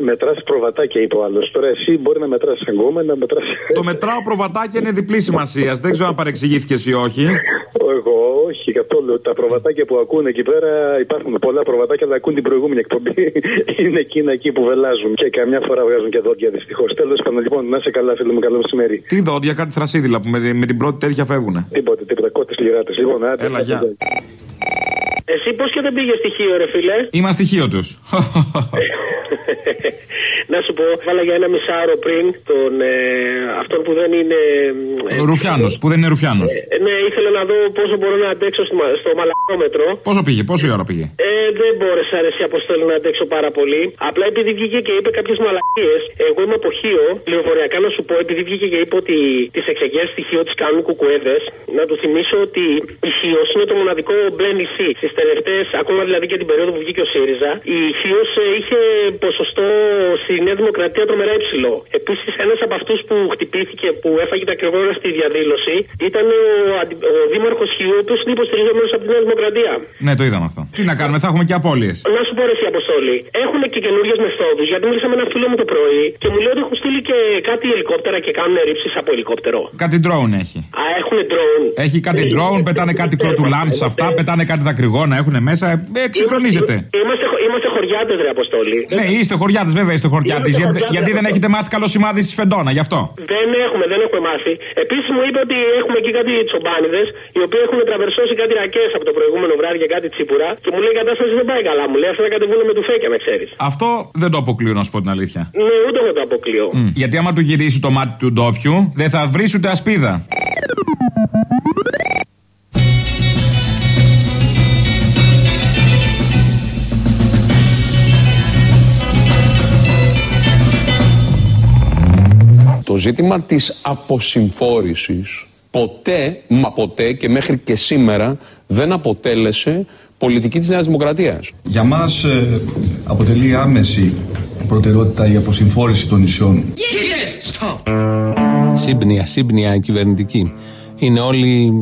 Μετράς προβατάκια, είπε ο άλλος. Τώρα εσύ μπορεί να μετράς αγκόμενα, να μετρά. Το μετράω προβατάκια είναι διπλής σημασίας. Δεν ξέρω αν παρεξηγήθηκες ή όχι. Εγώ όχι καθόλου. Τα προβατάκια που ακούνε εκεί πέρα υπάρχουν πολλά προβατάκια, αλλά ακούν την προηγούμενη εκπομπή. Είναι εκείνα εκεί που βελάζουν και καμιά φορά βγάζουν και δόντια δυστυχώς. Τέλος πάντων, λοιπόν, να είσαι καλά, φίλε μου, καλό μεσημέρι. Τι δόντια, κάτι θρασίδηλα που με, με την πρώτη τέτοια φεύγουνε. Τίποτε, τίποτα, κότες λιγάτες. Λοιπόν, άντε. Έλα, γεια. Εσύ πώς και δεν πήγες στοιχείο, ρε φίλε; Είμαι στοιχείο τους. Να σου πω, βάλα για ένα μισάωρο πριν τον, ε, αυτόν που δεν είναι. ε, Ρουφιάνος, που δεν είναι Ρουφιάνος. ε, ναι, ήθελα να δω πόσο μπορώ να αντέξω στο, μα- στο μαλακόμετρο. Πόσο πήγε, πόση ώρα πήγε; Ε, δεν μπόρεσα ρε εσύ αποστόλη να αντέξω πάρα πολύ. Απλά επειδή βγήκε και είπε κάποιες μαλακίες, εγώ είμαι από Χίο, πληροφοριακά να σου πω, επειδή βγήκε και είπε ότι τις εξεγέρσει στη Χίο τις κάνουν κουκουέδες, να του θυμίσω ότι η Χίο είναι το μοναδικό μπλε νησί. Στις τελευταίες, ακόμα δηλαδή και την περίοδο που βγήκε ο ΣΥΡΙΖΑ, η Χίο είχε ποσοστό στη Νέα Δημοκρατία τρομερά υψηλό. Επίση, ένα από αυτού που χτυπήθηκε, που έφαγε τα κρυγόνα στη διαδήλωση, ήταν ο, αντι- ο Δήμαρχο Χίου, ο οποίο είναι υποστηριζόμενο από τη Νέα Δημοκρατία. Ναι, το είδαμε αυτό. Τι να κάνουμε, θα έχουμε και απώλειε. Να σου πω ρε εσύ Αποστόλη, έχουν και καινούριε μεθόδου. Γιατί μίλησα με ένα φίλο μου το πρωί και μου λέει ότι έχουν στείλει και κάτι ελικόπτερα και κάνουν ρήψει από ελικόπτερο. Κάτι drone έχει. Α, έχουν drone. Έχει κάτι drone, πετάνε κάτι κροτουλάμψ αυτά, πετάνε κάτι δακρυγόνα, έχουν μέσα. Ε, εξυγχρονίζεται. Είμαστε, χω- είμαστε χωριάτε, ρε Αποστόλη. Ναι, είστε χωριάτε, βέβαια είστε χωριάτε. Γιατί, γιατί δεν έχετε μάθει καλό σημάδι στη Φεντόνα, γι' αυτό. Δεν έχουμε, δεν έχουμε μάθει. Επίσης μου είπε ότι έχουμε εκεί κάτι τσομπάνιδες, οι οποίοι έχουν τραβερσώσει κάτι ρακές από το προηγούμενο βράδυ και κάτι τσίπουρα. Και μου λέει η κατάσταση δεν πάει καλά. Μου λέει αυτά να κατεβούν με τουφέκια, με ξέρεις. Αυτό δεν το αποκλείω να σου πω την αλήθεια. Ναι, ούτε εγώ το αποκλείω. Μμ, Γιατί άμα του γυρίσει το μάτι του ντόπιου, δεν θα βρει ούτε ασπίδα. Ζήτημα της αποσυμφόρησης ποτέ, μα ποτέ και μέχρι και σήμερα δεν αποτέλεσε πολιτική της Νέας Δημοκρατίας. Για μας ε, αποτελεί άμεση προτεραιότητα η αποσυμφόρηση των νησιών. Σύμπνοια, σύμπνοια κυβερνητική. Είναι όλοι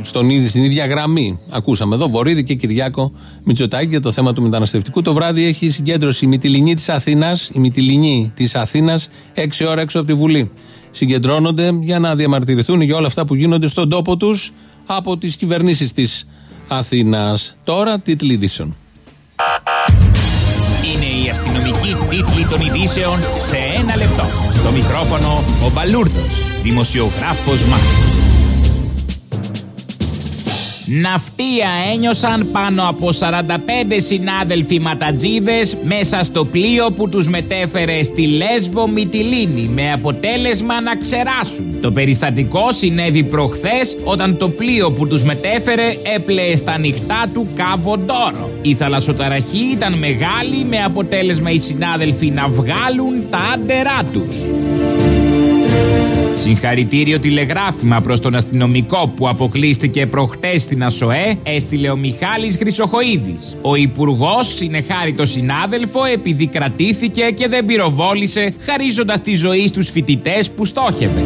στον ίδιο, στην ίδια γραμμή. Ακούσαμε εδώ Βορύδη και Κυριάκο Μητσοτάκη για το θέμα του μεταναστευτικού. Το βράδυ έχει συγκέντρωση η Μυτιλινή της Αθήνας, η Μυτιλινή της Αθήνας, 6 ώρα έξω από τη Βουλή. Συγκεντρώνονται για να διαμαρτυρηθούν για όλα αυτά που γίνονται στον τόπο τους από τις κυβερνήσεις της Αθήνας. Τώρα, τίτλοι ειδήσεων. Είναι η αστυνομική τίτλη των ειδήσεων σε ένα λεπτό. Στο μικρόφωνο ο Μπαλούρδος, δημοσιογράφος Μάρκος. Ναυτία ένιωσαν πάνω από 45 συνάδελφοι ματατζίδες μέσα στο πλοίο που τους μετέφερε στη Λέσβο Μυτιλίνη με αποτέλεσμα να ξεράσουν. Το περιστατικό συνέβη προχθές όταν το πλοίο που τους μετέφερε έπλεε στα νυχτά του Κάβο Ντόρο. Η θαλασσοταραχή ήταν μεγάλη με αποτέλεσμα οι συνάδελφοι να βγάλουν τα άντερά τους. Συγχαρητήριο τηλεγράφημα προς τον αστυνομικό που αποκλείστηκε προχτές στην ΑΣΟΕ έστειλε ο Μιχάλης Χρυσοχοίδης. Ο Υπουργός συνεχάρει το συνάδελφο επειδή κρατήθηκε και δεν πυροβόλησε χαρίζοντας τη ζωή στους φοιτητές που στόχευε.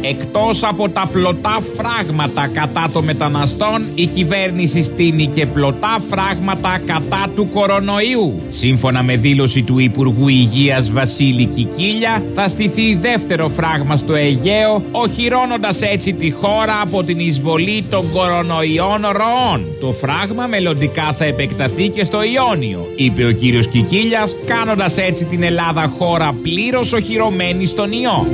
Εκτός από τα πλωτά φράγματα κατά των μεταναστών, η κυβέρνηση στείνει και πλωτά φράγματα κατά του κορονοϊού. Σύμφωνα με δήλωση του Υπουργού Υγείας Βασίλη Κικίλια, θα στηθεί δεύτερο φράγμα στο Αιγαίο, οχυρώνοντας έτσι τη χώρα από την εισβολή των κορονοϊών ροών. Το φράγμα μελλοντικά θα επεκταθεί και στο Ιόνιο, είπε ο κύριος Κικίλιας, κάνοντας έτσι την Ελλάδα χώρα πλήρως οχυρωμένη στον ιό.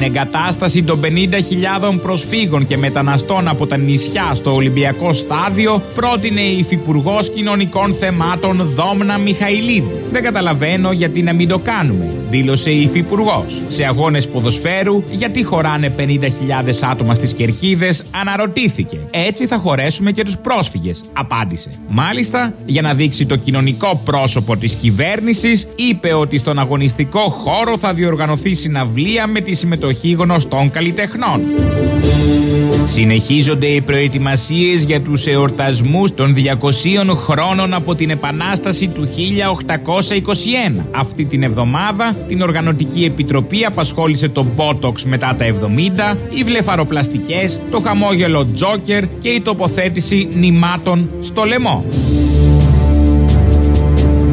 Την εγκατάσταση των 50.000 προσφύγων και μεταναστών από τα νησιά στο Ολυμπιακό Στάδιο πρότεινε η Υφυπουργός Κοινωνικών Θεμάτων Δόμνα Μιχαηλίδου. Δεν καταλαβαίνω γιατί να μην το κάνουμε, δήλωσε η Υφυπουργός. Σε αγώνες ποδοσφαίρου, γιατί χωράνε 50.000 άτομα στις κερκίδες, αναρωτήθηκε. Έτσι θα χωρέσουμε και τους πρόσφυγες, απάντησε. Μάλιστα, για να δείξει το κοινωνικό πρόσωπο της κυβέρνησης, είπε ότι στον αγωνιστικό χώρο θα διοργανωθεί συναυλία με τη συμμετοχή γνωστών καλλιτεχνών. Συνεχίζονται οι προετοιμασίες για τους εορτασμούς των 200 χρόνων από την Επανάσταση του 1821. Αυτή την εβδομάδα την Οργανωτική Επιτροπή απασχόλησε το Botox μετά τα 70, οι βλεφαροπλαστικές, το χαμόγελο Τζόκερ και η τοποθέτηση νημάτων στο λαιμό.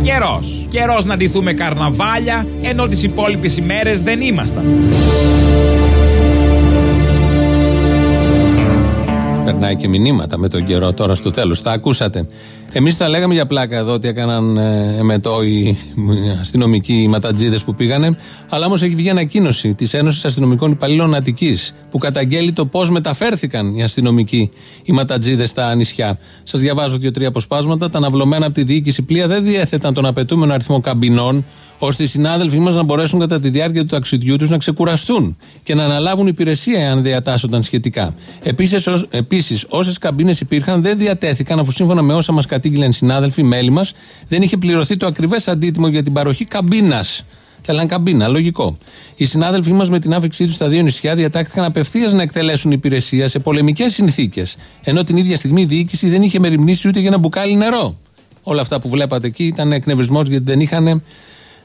Καιρός. Καιρός να ντυθούμε καρναβάλια, ενώ τις υπόλοιπες ημέρες δεν ήμασταν. Περνάει και μηνύματα με τον καιρό τώρα στο τέλος. Τα ακούσατε. Εμείς τα λέγαμε για πλάκα εδώ ότι έκαναν ε, εμετό οι αστυνομικοί οι ματατζίδες που πήγανε. Αλλά όμως έχει βγει ανακοίνωση της Ένωσης Αστυνομικών Υπαλλήλων Αττικής που καταγγέλει το πώς μεταφέρθηκαν οι αστυνομικοί οι ματατζίδες στα νησιά. Σας διαβάζω δύο-τρία αποσπάσματα. Τα αναβλωμένα από τη διοίκηση πλοία δεν διέθεταν τον απαιτούμενο αριθμό καμπινών ώστε οι συνάδελφοί μας να μπορέσουν κατά τη διάρκεια του ταξιδιού τους να ξεκουραστούν και να αναλάβουν υπηρεσία εάν διατάσσονταν σχετικά. Επίσης, όσες καμπίνες υπήρχαν δεν διατέθηκαν αφού σύμφωνα με όσα μας κατήγγειλαν οι συνάδελφοι, μέλη μας, δεν είχε πληρωθεί το ακριβές αντίτιμο για την παροχή καμπίνας. Θέλαν καμπίνα, λογικό. Οι συνάδελφοί μας με την άφηξή τους στα δύο νησιά διατάχθηκαν απευθείας να εκτελέσουν υπηρεσία σε πολεμικές συνθήκες. Ενώ την ίδια στιγμή η διοίκηση δεν είχε μεριμνήσει ούτε για ένα μπουκάλι νερό. Όλα αυτά που βλέπατε εκεί ήταν εκνευρισμό γιατί δεν είχαν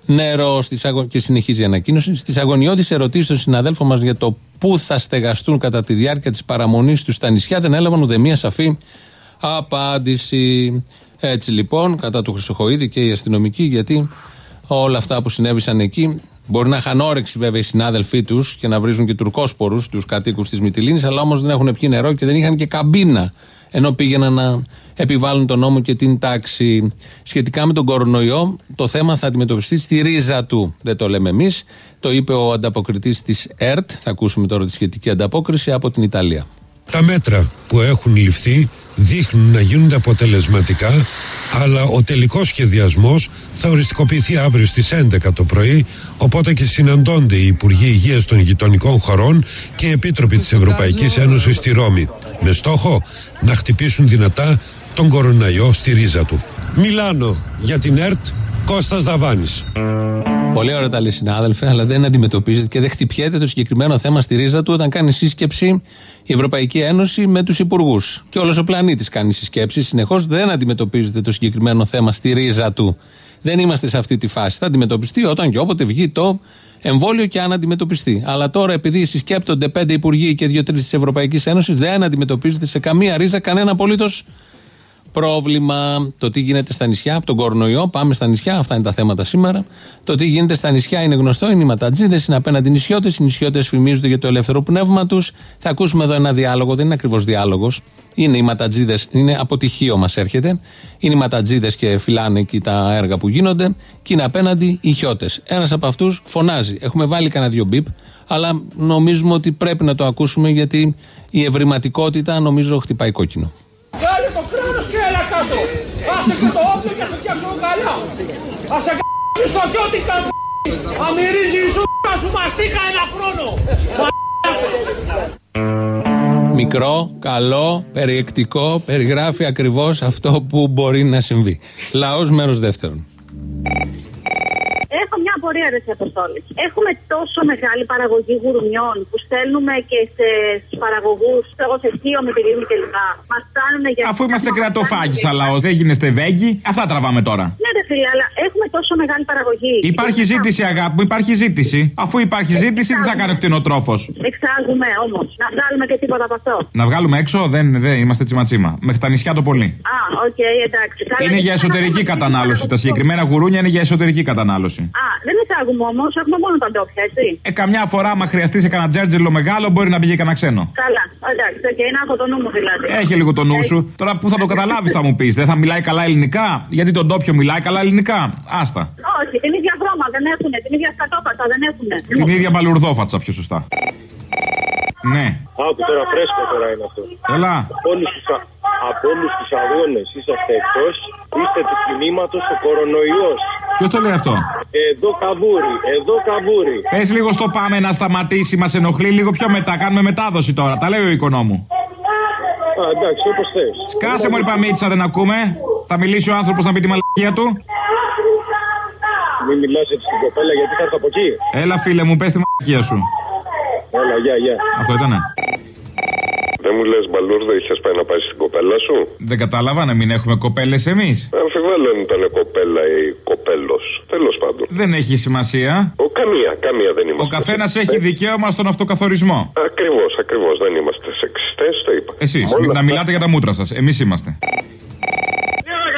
νερό στις αγω... και συνεχίζει η ανακοίνωση. Στις αγωνιώδεις ερωτήσεις των συναδέλφων μας για το πού θα στεγαστούν κατά τη διάρκεια της παραμονής τους στα νησιά δεν έλαβαν ούτε μία σαφή απάντηση. Έτσι λοιπόν, κατά του Χρυσοχοίδη και οι αστυνομικοί, γιατί όλα αυτά που συνέβησαν εκεί Μπορεί να είχαν όρεξη βέβαια οι συνάδελφοί τους και να βρίζουν και τουρκόσπορους τους κατοίκους της Μυτιλίνης, αλλά όμως δεν έχουν πιει νερό και δεν είχαν και καμπίνα. Ενώ πήγαιναν να επιβάλλουν τον νόμο και την τάξη. Σχετικά με τον κορονοϊό, το θέμα θα αντιμετωπιστεί στη ρίζα του. Δεν το λέμε εμείς. Το είπε ο ανταποκριτής της ΕΡΤ. Θα ακούσουμε τώρα τη σχετική ανταπόκριση από την Ιταλία. Τα μέτρα που έχουν ληφθεί δείχνουν να γίνονται αποτελεσματικά, αλλά ο τελικός σχεδιασμός θα οριστικοποιηθεί αύριο στις 11 το πρωί, οπότε και συναντώνται οι Υπουργοί Υγείας των γειτονικών χωρών και οι Επίτροποι της Ευρωπαϊκής Ένωσης στη Ρώμη, με στόχο να χτυπήσουν δυνατά τον κοροναϊό στη ρίζα του. Μιλάνο για την ΕΡΤ, Κώστας Δαβάνης. Πολύ ωραία τα λέει συνάδελφε, αλλά δεν αντιμετωπίζεται και δεν χτυπιέται το συγκεκριμένο θέμα στη ρίζα του όταν κάνει σύσκεψη η Ευρωπαϊκή Ένωση με τους υπουργούς. Και όλος ο πλανήτης κάνει συσκέψει. Συνεχώς δεν αντιμετωπίζεται το συγκεκριμένο θέμα στη ρίζα του. Δεν είμαστε σε αυτή τη φάση. Θα αντιμετωπιστεί όταν και όποτε βγει το εμβόλιο και αν αντιμετωπιστεί. Αλλά τώρα, επειδή συσκέπτονται πέντε υπουργοί και δύο-τρεις της Ευρωπαϊκής Ένωσης, δεν αντιμετωπίζεται σε καμία ρίζα κανένα απολύτως πρόβλημα. Το τι γίνεται στα νησιά, από τον κορονοϊό, πάμε στα νησιά, αυτά είναι τα θέματα σήμερα. Το τι γίνεται στα νησιά είναι γνωστό, είναι οι ματατζίδες, είναι απέναντι νησιώτες. Οι νησιώτες φημίζονται για το ελεύθερο πνεύμα τους. Θα ακούσουμε εδώ ένα διάλογο, δεν είναι ακριβώς διάλογος. Είναι οι ματατζίδες, είναι αποτυχίο μας έρχεται. Είναι οι ματατζίδες και φυλάνε εκεί τα έργα που γίνονται. Και είναι απέναντι οι χιώτες. Ένας από αυτούς φωνάζει. Έχουμε βάλει κανένα δύο μπίπ, αλλά νομίζουμε ότι πρέπει να το ακούσουμε γιατί η ευρηματικότητα νομίζω χτυπάει κόκκινο. Βγάλε το κράνος και έλα κάτω. Άσε και το όπλο και θα φτιάξω καλά. Άσε και κι ό,τι κάνω. Αμυρίζει η ζούγκα σου μαστίκα ένα χρόνο. Μικρό, καλό, περιεκτικό, περιγράφει ακριβώς αυτό που μπορεί να συμβεί. Λαός μέρος δεύτερον. Έχω μια απορία, ρε Αποστόλη. Έχουμε τόσο μεγάλη παραγωγή γουρμιών που στέλνουμε και σε παραγωγούς, εγώ σε θείο με τη λίμνη κλπ. Μας φτάνουν για. Αφού είμαστε κρεατοφάγη σαν λαό, δεν γίνεστε βέγγι, αυτά τραβάμε τώρα. Ναι, ρε φίλε, αλλά έχουμε τόσο μεγάλη παραγωγή. Υπάρχει ζήτηση, αγάπη μου, υπάρχει ζήτηση. Αφού υπάρχει ζήτηση, τι θα κάνει ο κτηνοτρόφο. Εξάγουμε όμως. Να βγάλουμε και τίποτα από αυτό. Να βγάλουμε έξω, δεν, δεν είμαστε τσιματσίμα. Μέχρι τα νησιά το πολύ. Α, οκ, εντάξει. Καλά, Είναι για γιατί εσωτερική θα κατανάλωση. Τα συγκεκριμένα γουρούνια είναι για εσωτερική κατανάλωση. Α, δεν εισάγουμε όμως, έχουμε μόνο τα ντόπια, έτσι. Ε, καμιά φορά, άμα χρειαστεί σε κανένα τζέρτζελο μεγάλο, μπορεί να πήγε κανένα ξένο. Καλά, εντάξει, οκ, να έχω το νου μου δηλαδή. Έχει λίγο το νου σου. Τώρα που θα το καταλάβεις, θα μου πεις. Δεν θα μιλάει καλά ελληνικά; Γιατί το ντόπιο μιλάει καλά ελληνικά; Άστα. Όχι, την ίδια βρώμα δεν έχουν, την ίδια σκατόπατα δεν έχουν. Την ίδια μπαλουρδόφατσα, πιο σωστά. Ναι. Άκου τώρα φρέσκο τώρα είναι αυτό. Έλα. Από όλους τους, α- από όλους τους αγώνες είσαστε εκτός, είστε του κινήματος ο κορονοϊός. Ποιος το λέει αυτό; Εδώ καμπούρι, εδώ καμπούρι. Πες λίγο στο πάμε να σταματήσει, μας ενοχλεί λίγο πιο μετά. Κάνουμε μετάδοση τώρα. Τα λέει ο οικονόμου. Α, εντάξει, όπως θες. Σκάσε μου, είπα Μίτσα, δεν ακούμε. Θα μιλήσει ο άνθρωπος να πει τη μαλακία του. Μην μιλάς έτσι στην κοπέλα γιατί θα έρθω από εκεί. Έλα, φίλε μου, πες τη μαλακία σου. Έλα, γεια, γεια. Αυτό ήτανε. Δεν μου λες, Μπαλούρδο, είχες πάει να πάει στην κοπέλα σου. Δεν κατάλαβα να μην έχουμε κοπέλες εμείς. Αμφιβάλλω αν ήταν κοπέλα ή κοπέλος. Τέλος πάντων. Δεν έχει σημασία. Ο, καμία, καμία δεν είμαστε. Ο καθένας έχει δικαίωμα στον αυτοκαθορισμό. Ακριβώς, ακριβώς. Δεν είμαστε σεξιστές, το είπα. Εσείς, Όλα να αυτά- μιλάτε για τα μούτρα σας. Εμείς είμαστε.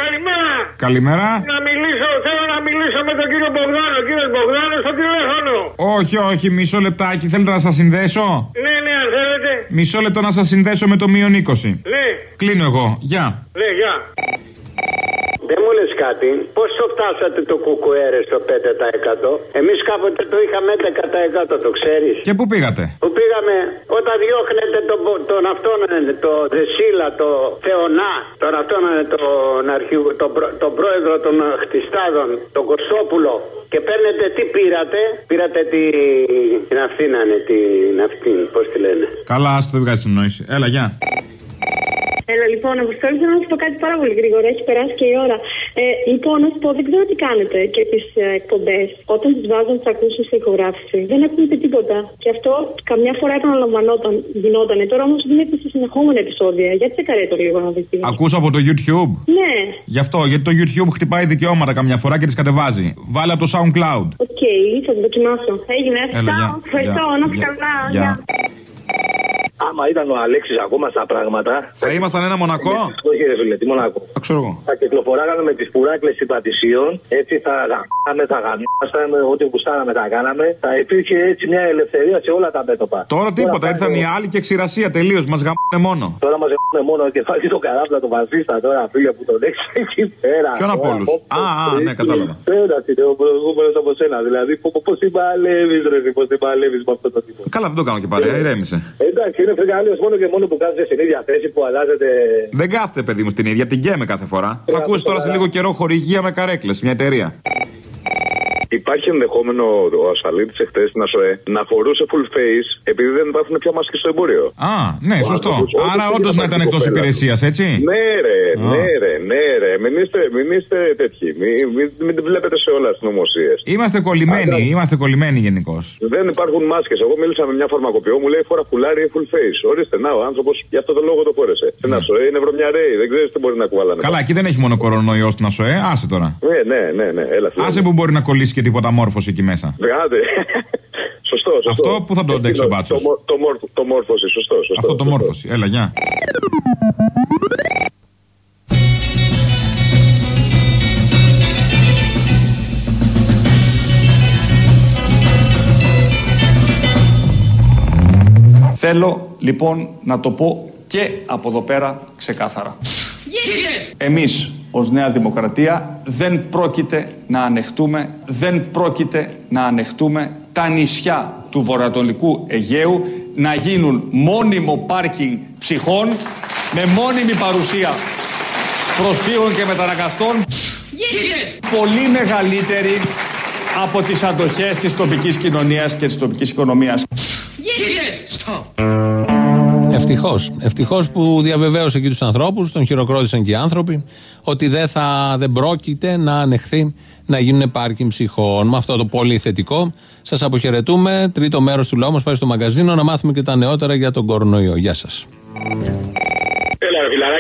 Καλημέρα. Καλημέρα. Να μιλήσω, θέλω να μιλήσω με τον κύριο Μπογδάνο. Κύριο Μπογδάνο στο τηλέφωνο. Όχι, όχι, μισό λεπτάκι. Θέλετε να σας συνδέσω; Ναι, ναι, αν θέλετε. Μισό λεπτό να σας συνδέσω με το μείον 20. Ναι, Κλείνω εγώ. Γεια. ναι, γεια. Δεν μου λες κάτι, πώς το φτάσατε το κουκουέρε στο 5%? Εμείς κάποτε το είχαμε 11% το ξέρεις. Και πού πήγατε; Που πήγαμε όταν διώχνετε τον, πο- τον αυτόν, ε, το Δεσίλα, το Θεονά, τον αυτόν, ε, τον, αρχηγό, τον, προ- τον πρόεδρο των ε, χτιστάδων, τον Κωστόπουλο και παίρνετε τι πήρατε, πήρατε τη, την αυτή να είναι, την αυτή, πώς τη λένε. Καλά, άστο δεν βγάζει νόηση. Έλα, γεια. Έλα, λοιπόν, Αποστόλη, θέλω να σου πω κάτι πάρα πολύ γρήγορα. Έχει περάσει και η ώρα. Ε, λοιπόν, να σου πω, δεν ξέρω τι κάνετε και τις ε, εκπομπές. Όταν τις βάζουν, τις ακούσουν σε ηχογράφηση. Δεν ακούτε τίποτα. Και αυτό καμιά φορά επαναλαμβανόταν. Γινόταν. Τώρα όμως γίνεται σε συνεχόμενα επεισόδια. Γιατί σε καρέτο λίγο να δεις. Ακούσω από το YouTube. Ναι, Γι' αυτό, γιατί το YouTube χτυπάει δικαιώματα καμιά φορά και τις κατεβάζει. Βάλε από το SoundCloud. οκ, θα το δοκιμάσω. Έγινε. Έλα, Ciao. γεια. Ευχαριστώ, Γεια. να είσαι Γεια. καλά. Γεια. Γεια. Άμα ήταν ο Αλέξης ακόμα στα πράγματα. Θα ήμασταν ένα μονακό; Όχι, ρε φίλε, τι μονακό. Τα ξέρω εγώ. Θα κυκλοφοράγαμε με τις πουράκλες στην Πατησίων. Έτσι θα γαμάμε, θα γαμούσαμε, ό,τι γουστάραμε τα κάναμε. Θα υπήρχε έτσι μια ελευθερία σε όλα τα μέτωπα. Τώρα τίποτα, πάει ήρθαν το- οι άλλοι και ξηρασία τελείως. Μας γαμπάνε μόνο. Τώρα μας έχουν μόνο και φάει το καράβλα το βασίστα τώρα, φίλε που τον έχεις εκεί πέρα. Ποιον από Τώρα, όλους; όπως Α, α, ναι, έχει κατάλαβα. Πέρα είναι ο προηγούμενος από σένα. Δηλαδή, πώ την παλεύεις, ρε, πώς την παλεύεις με αυτό το τύπο. Καλά, δεν το κάνω και παρέα, ηρέμησε. Εντάξει, είναι φρικαλίο μόνο και μόνο που κάθεσαι στην ίδια θέση που αλλάζετε. Δεν κάθεται, παιδί μου, στην ίδια, την καίμε κάθε φορά. Θα ακούσεις τώρα σε λίγο καιρό χορηγία με καρέκλες, μια εταιρεία. Υπάρχει ενδεχόμενο ο ασφαλίτη εχθές να, σου, ε, να φορούσε full face επειδή δεν υπάρχουν πια μάσκες στο εμπόριο. Α, ναι, σωστό. άνθρωπος, Άρα όντως όντως πήγε να ήταν να εκτός πάρει την κοπέλα υπηρεσίας, έτσι; Ναι, ρε, Α. ναι, ρε, ναι, ρε. Μην είστε, μην είστε τέτοιοι. Μην, μην, μην βλέπετε σε όλα αστυνομωσίε. Είμαστε κολλημένοι, είμαστε κολλημένοι γενικώς. Δεν υπάρχουν μάσκες. Εγώ μίλησα με μια φαρμακοποιό, μου λέει φορά πουλάρι full face. Ορίστε, να, ο άνθρωπος για αυτό τον λόγο το φόρεσε. Σε ένα σοέ είναι βρωμιαρέι, δεν ξέρεις τι μπορεί να κουβαλάνε. Ναι. Καλά, εκεί δεν έχει μόνο κορονοϊός στην ΑΣΟΕ, άσε τώρα. Ναι, ναι, ναι, ναι, έλα. φίλε. Άσε που μπορεί να κολλήσει και τίποτα μόρφωση εκεί μέσα. Βγάτε. Σωστό, σωστό. Αυτό που θα το ε, αντέξει ο μπάτσος. Το, το, το, μόρφ, το μόρφωση, σωστό, σωστό. Αυτό το μόρφωση. Έλα, γεια. Θέλω λοιπόν να το πω και από εδώ πέρα ξεκάθαρα. Yes. Εμείς ως Νέα Δημοκρατία δεν πρόκειται να ανεχτούμε, δεν πρόκειται να ανεχτούμε τα νησιά του βορειοανατολικού Αιγαίου να γίνουν μόνιμο πάρκινγκ ψυχών με μόνιμη παρουσία προσφύγων και μετανακαστών. Πολύ μεγαλύτερη από τις αντοχές της τοπικής κοινωνίας και της τοπικής οικονομίας. Ευτυχώς. Ευτυχώς που διαβεβαίωσε και τους ανθρώπους, τον χειροκρότησαν και οι άνθρωποι, ότι δεν, θα, δεν πρόκειται να ανεχθεί να γίνουν πάρκινγκ ψυχών. Με αυτό το πολύ θετικό, σας αποχαιρετούμε. Τρίτο μέρος του λαού μας πάει στο μαγκαζίνο να μάθουμε και τα νεότερα για τον κορονοϊό. Γεια σας.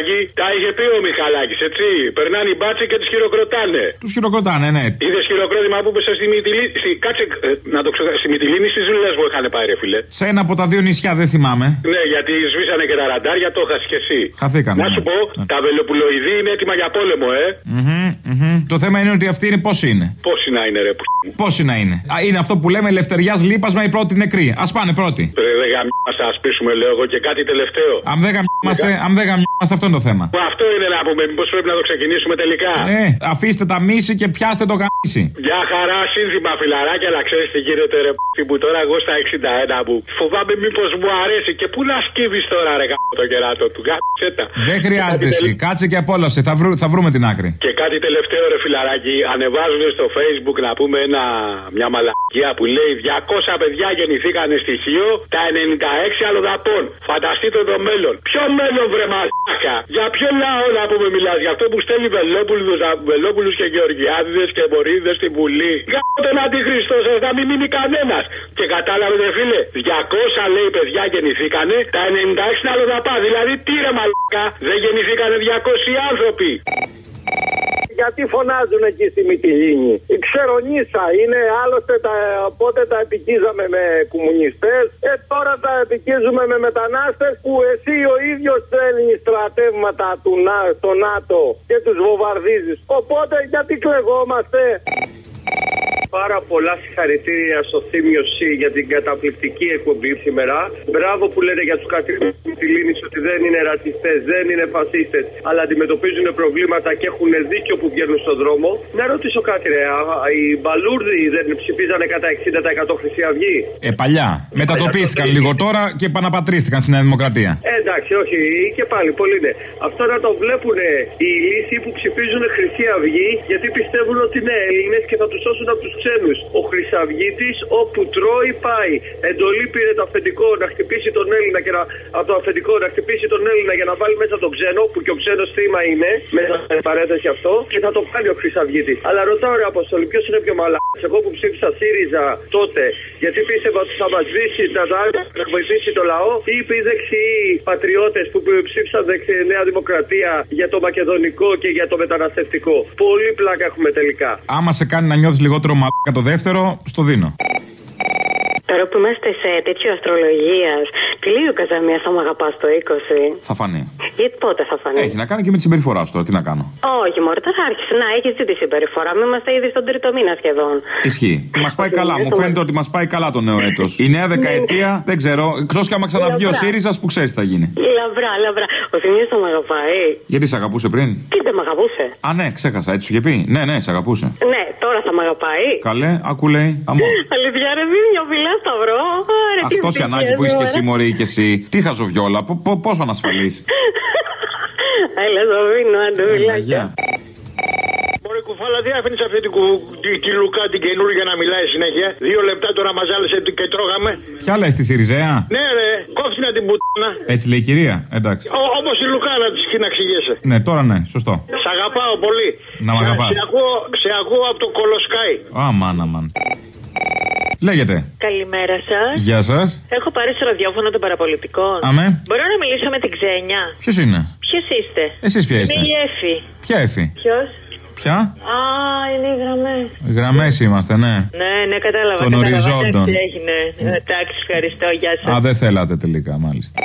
Έλα, ρε φιλαράκι, τα είχε πει ο Μιχαλάκης, έτσι. Περνάνε οι μπάτσοι και τους χειροκροτάνε. Τους χειροκροτάνε, ναι. Είδες χειροκρότημα που είπε στη Μυτιλίνη. Στη... Κάτσε, ε, να το ξέρω. Στη Μυτιλίνη στι δουλειέ που είχαν πάρει, ρε φιλέ. Σε ένα από τα δύο νησιά δεν θυμάμαι. Ναι, γιατί σβήσανε και τα ραντάρια, το είχα και εσύ. Χαθήκαμε. Να σου ναι. πω, τα βελοπουλοειδή είναι έτοιμα για πόλεμο, ε. Μμμ, μμμ. Το θέμα είναι ότι αυτή είναι πώς είναι. Πόσοι να είναι, ρε. που- Πόσοι να είναι. Α, είναι αυτό που λέμε ελευθεριάς λείπασμα η πρώτη νεκρή. Α πάνε πρώτοι. Ρε, δεν γαμιάσαι, ας πείσουμε, λέω εγώ και κάτι τελευταίο. Αν δεν γαμιόμαστε, αν δεν γαμιόμαστε, αυτό είναι το θέμα. Που αυτό είναι να πούμε, μήπως πρέπει να το ξεκινήσουμε τελικά. Ε, αφήστε τα μίση και πιάστε το γαμίσι. Για χαρά σύνθημα φιλαράκια, αλλά ξέρεις τι γίνεται ρε π***, που τώρα εγώ στα 61 μου φοβάμαι μήπως μου αρέσει και πού να σκύβεις τώρα ρε γάμο το κεράτο του γάμισε τα. Δεν χρειάζεται Κάτι εσύ. τελε- Κάτσε και απόλαυσε. Θα, βρου- θα βρούμε την άκρη. Και κάτι τελευταίο ρε φιλαράκι, ανεβάζουν στο facebook να πούμε ένα, μια μαλακία που λέει 200 παιδιά γεννηθήκαν στοιχείο, τα 96 αλλοδαπών. Φανταστείτε το μέλλον. Ποιο μέλλον βρε μαλάκα. Για ποιο λαό να πούμε μιλάς, για αυτό που στέλνει Βελόπουλους, α- Βελόπουλους και Γεωργιάδηδες και Μωρίδες στην Βουλή. Κάτω τον αντιχριστό σας, να μην μείνει κανένας. Και κατάλαβε ρε φίλε, 200 λέει παιδιά γεννηθήκανε, τα 96 είναι αλλοδαπά. Δηλαδή τι ρε μαλάκα, δεν γεννηθήκανε 200 άνθρωποι. Γιατί φωνάζουν εκεί στη Μυτιλίνη. Η ξερονίσα είναι άλλωστε τα, πότε τα επικίζαμε με κομμουνιστές, ε τώρα τα επικίζουμε με μετανάστες που εσύ ο ίδιος στέλνει στρατεύματα του ΝΑ, στο ΝΑΤΟ και τους βομβαρδίζεις. Οπότε γιατί κλεγόμαστε; Πάρα πολλά συγχαρητήρια στο Θήμιο C για την καταπληκτική εκπομπή σήμερα. Μπράβο που λένε για τους κατοίκου τη Λίνη ότι δεν είναι ρατσιστές, δεν είναι φασίστες, αλλά αντιμετωπίζουν προβλήματα και έχουν δίκιο που βγαίνουν στον δρόμο. Να ρωτήσω κάτι, ρε. α, Οι μπαλούρδοι δεν ψηφίζανε κατά 60% Χρυσή Αυγή; Ε, παλιά. Μετατοπίστηκαν λίγο τώρα και επαναπατρίστηκαν στην Νέα Δημοκρατία. Ε, εντάξει, όχι, και πάλι, πολύ ναι. Αυτό να το βλέπουν οι λύσοι που ψηφίζουν Χρυσή Αυγή γιατί πιστεύουν ότι είναι Έλληνες και θα τους σώσουν από τους ξένου. Ο Χρυσαυγήτη όπου τρώει πάει. Εντολή πήρε το αφεντικό να χτυπήσει τον Έλληνα και να, από το αφεντικό να χτυπήσει τον Έλληνα για να βάλει μέσα τον ξένο, που και ο ξένος θύμα είναι, μέσα στην παρένθεση αυτό, και θα το κάνει ο Χρυσαυγήτη. Αλλά ρωτάω ρε Αποστολή, ποιος είναι πιο μαλά. Εγώ που ψήφισα ΣΥΡΙΖΑ τότε, γιατί πίστευα ότι θα μα δείσει τα δάκρυα να βοηθήσει το λαό, ή οι δεξιοί πατριώτες που ψήφισαν δεξι, Νέα Δημοκρατία για το μακεδονικό και για το μεταναστευτικό. Πολύ πλάκα έχουμε τελικά. Άμα σε κάνει να νιώθεις λιγότερο μαλάκα το δεύτερο, στο δίνω. Τώρα που είμαστε σε τέτοιο αστρολογίας, τι λέει ο Καζαμία θα μ' αγαπάς το 20. Θα φανεί. Γιατί πότε θα φανεί; Έχει να κάνει και με τη συμπεριφορά σου τώρα, τι να κάνω. Όχι, Μωρέ, τώρα θα άρχισε να έχεις δει τη συμπεριφορά. Μην είμαστε ήδη στον τρίτο μήνα σχεδόν. Ισχύει. Μας πάει καλά. Μου φαίνεται ότι μας πάει καλά το νέο έτος. Η νέα δεκαετία δεν ξέρω. Εκτός και άμα ξαναβγεί ο Λαμπρά. ΣΥΡΙΖΑ που ξέρεις τι θα γίνει. Λαμπρά, λαμπρά. Ο Θημίος θα μ' αγαπάει. Γιατί σε αγαπούσε πριν; Τι δεν μ' αγαπούσε; Α, ναι, ξέχασα. Έτσι σου είχε πει; Ναι, ναι, σε αγαπούσε. Ναι, τώρα θα μ' αγαπάει; Καλέ, άκου λέει. Αμό. Αλήθεια, ρε, δίνει φιλά σταυρό. Άρε, τι Αυτός η ευτυχία ανάγκη που είσαι και εσύ, σήμερα. Μωρή, και εσύ. Τι χαζοβιόλα, πο- πο- πόσο ανασφαλή. Έλα, το βίνω, άντε, φιλάκια. Γεια. Μωρέ κουφάλα, τι άφηνε αυτή την, κου... τη, τη Λουκά την καινούργια να μιλάει συνέχεια. Δύο λεπτά τώρα μα άλεσε και τρώγαμε. Ποια λες τη Σιριζέα; Ναι, ρε, κόφτηνα την πουτάνα. Έτσι λέει η κυρία. Εντάξει. Όπως η Λουκά να τη να ξηγέσαι. Ναι, τώρα ναι, σωστό. Σ' αγαπάω πολύ. Να μ' αγαπάς. Σε ακούω, σε ακούω από το κολοσκάι. Αμάν, αμάν. Λέγεται. Καλημέρα σας. Γεια σας. Έχω πάρει στο ραδιόφωνο των παραπολιτικών. Αμέ. Μπορώ να μιλήσω με την Ξένια; Ποιος είναι; Ποιος είστε; Εσείς ποια είστε; Είναι η Εφη. Ποια έφη. Ποιος; Ποια. Α, είναι οι γραμμές. Γραμμές είμαστε, ναι. Ναι, ναι, κατάλαβα. Των κατάλαβα. οριζόντων. Εντάξει, έγινε. Εντάξει, ευχαριστώ. Γεια σας. Α, δεν θέλατε τελικά, μάλιστα.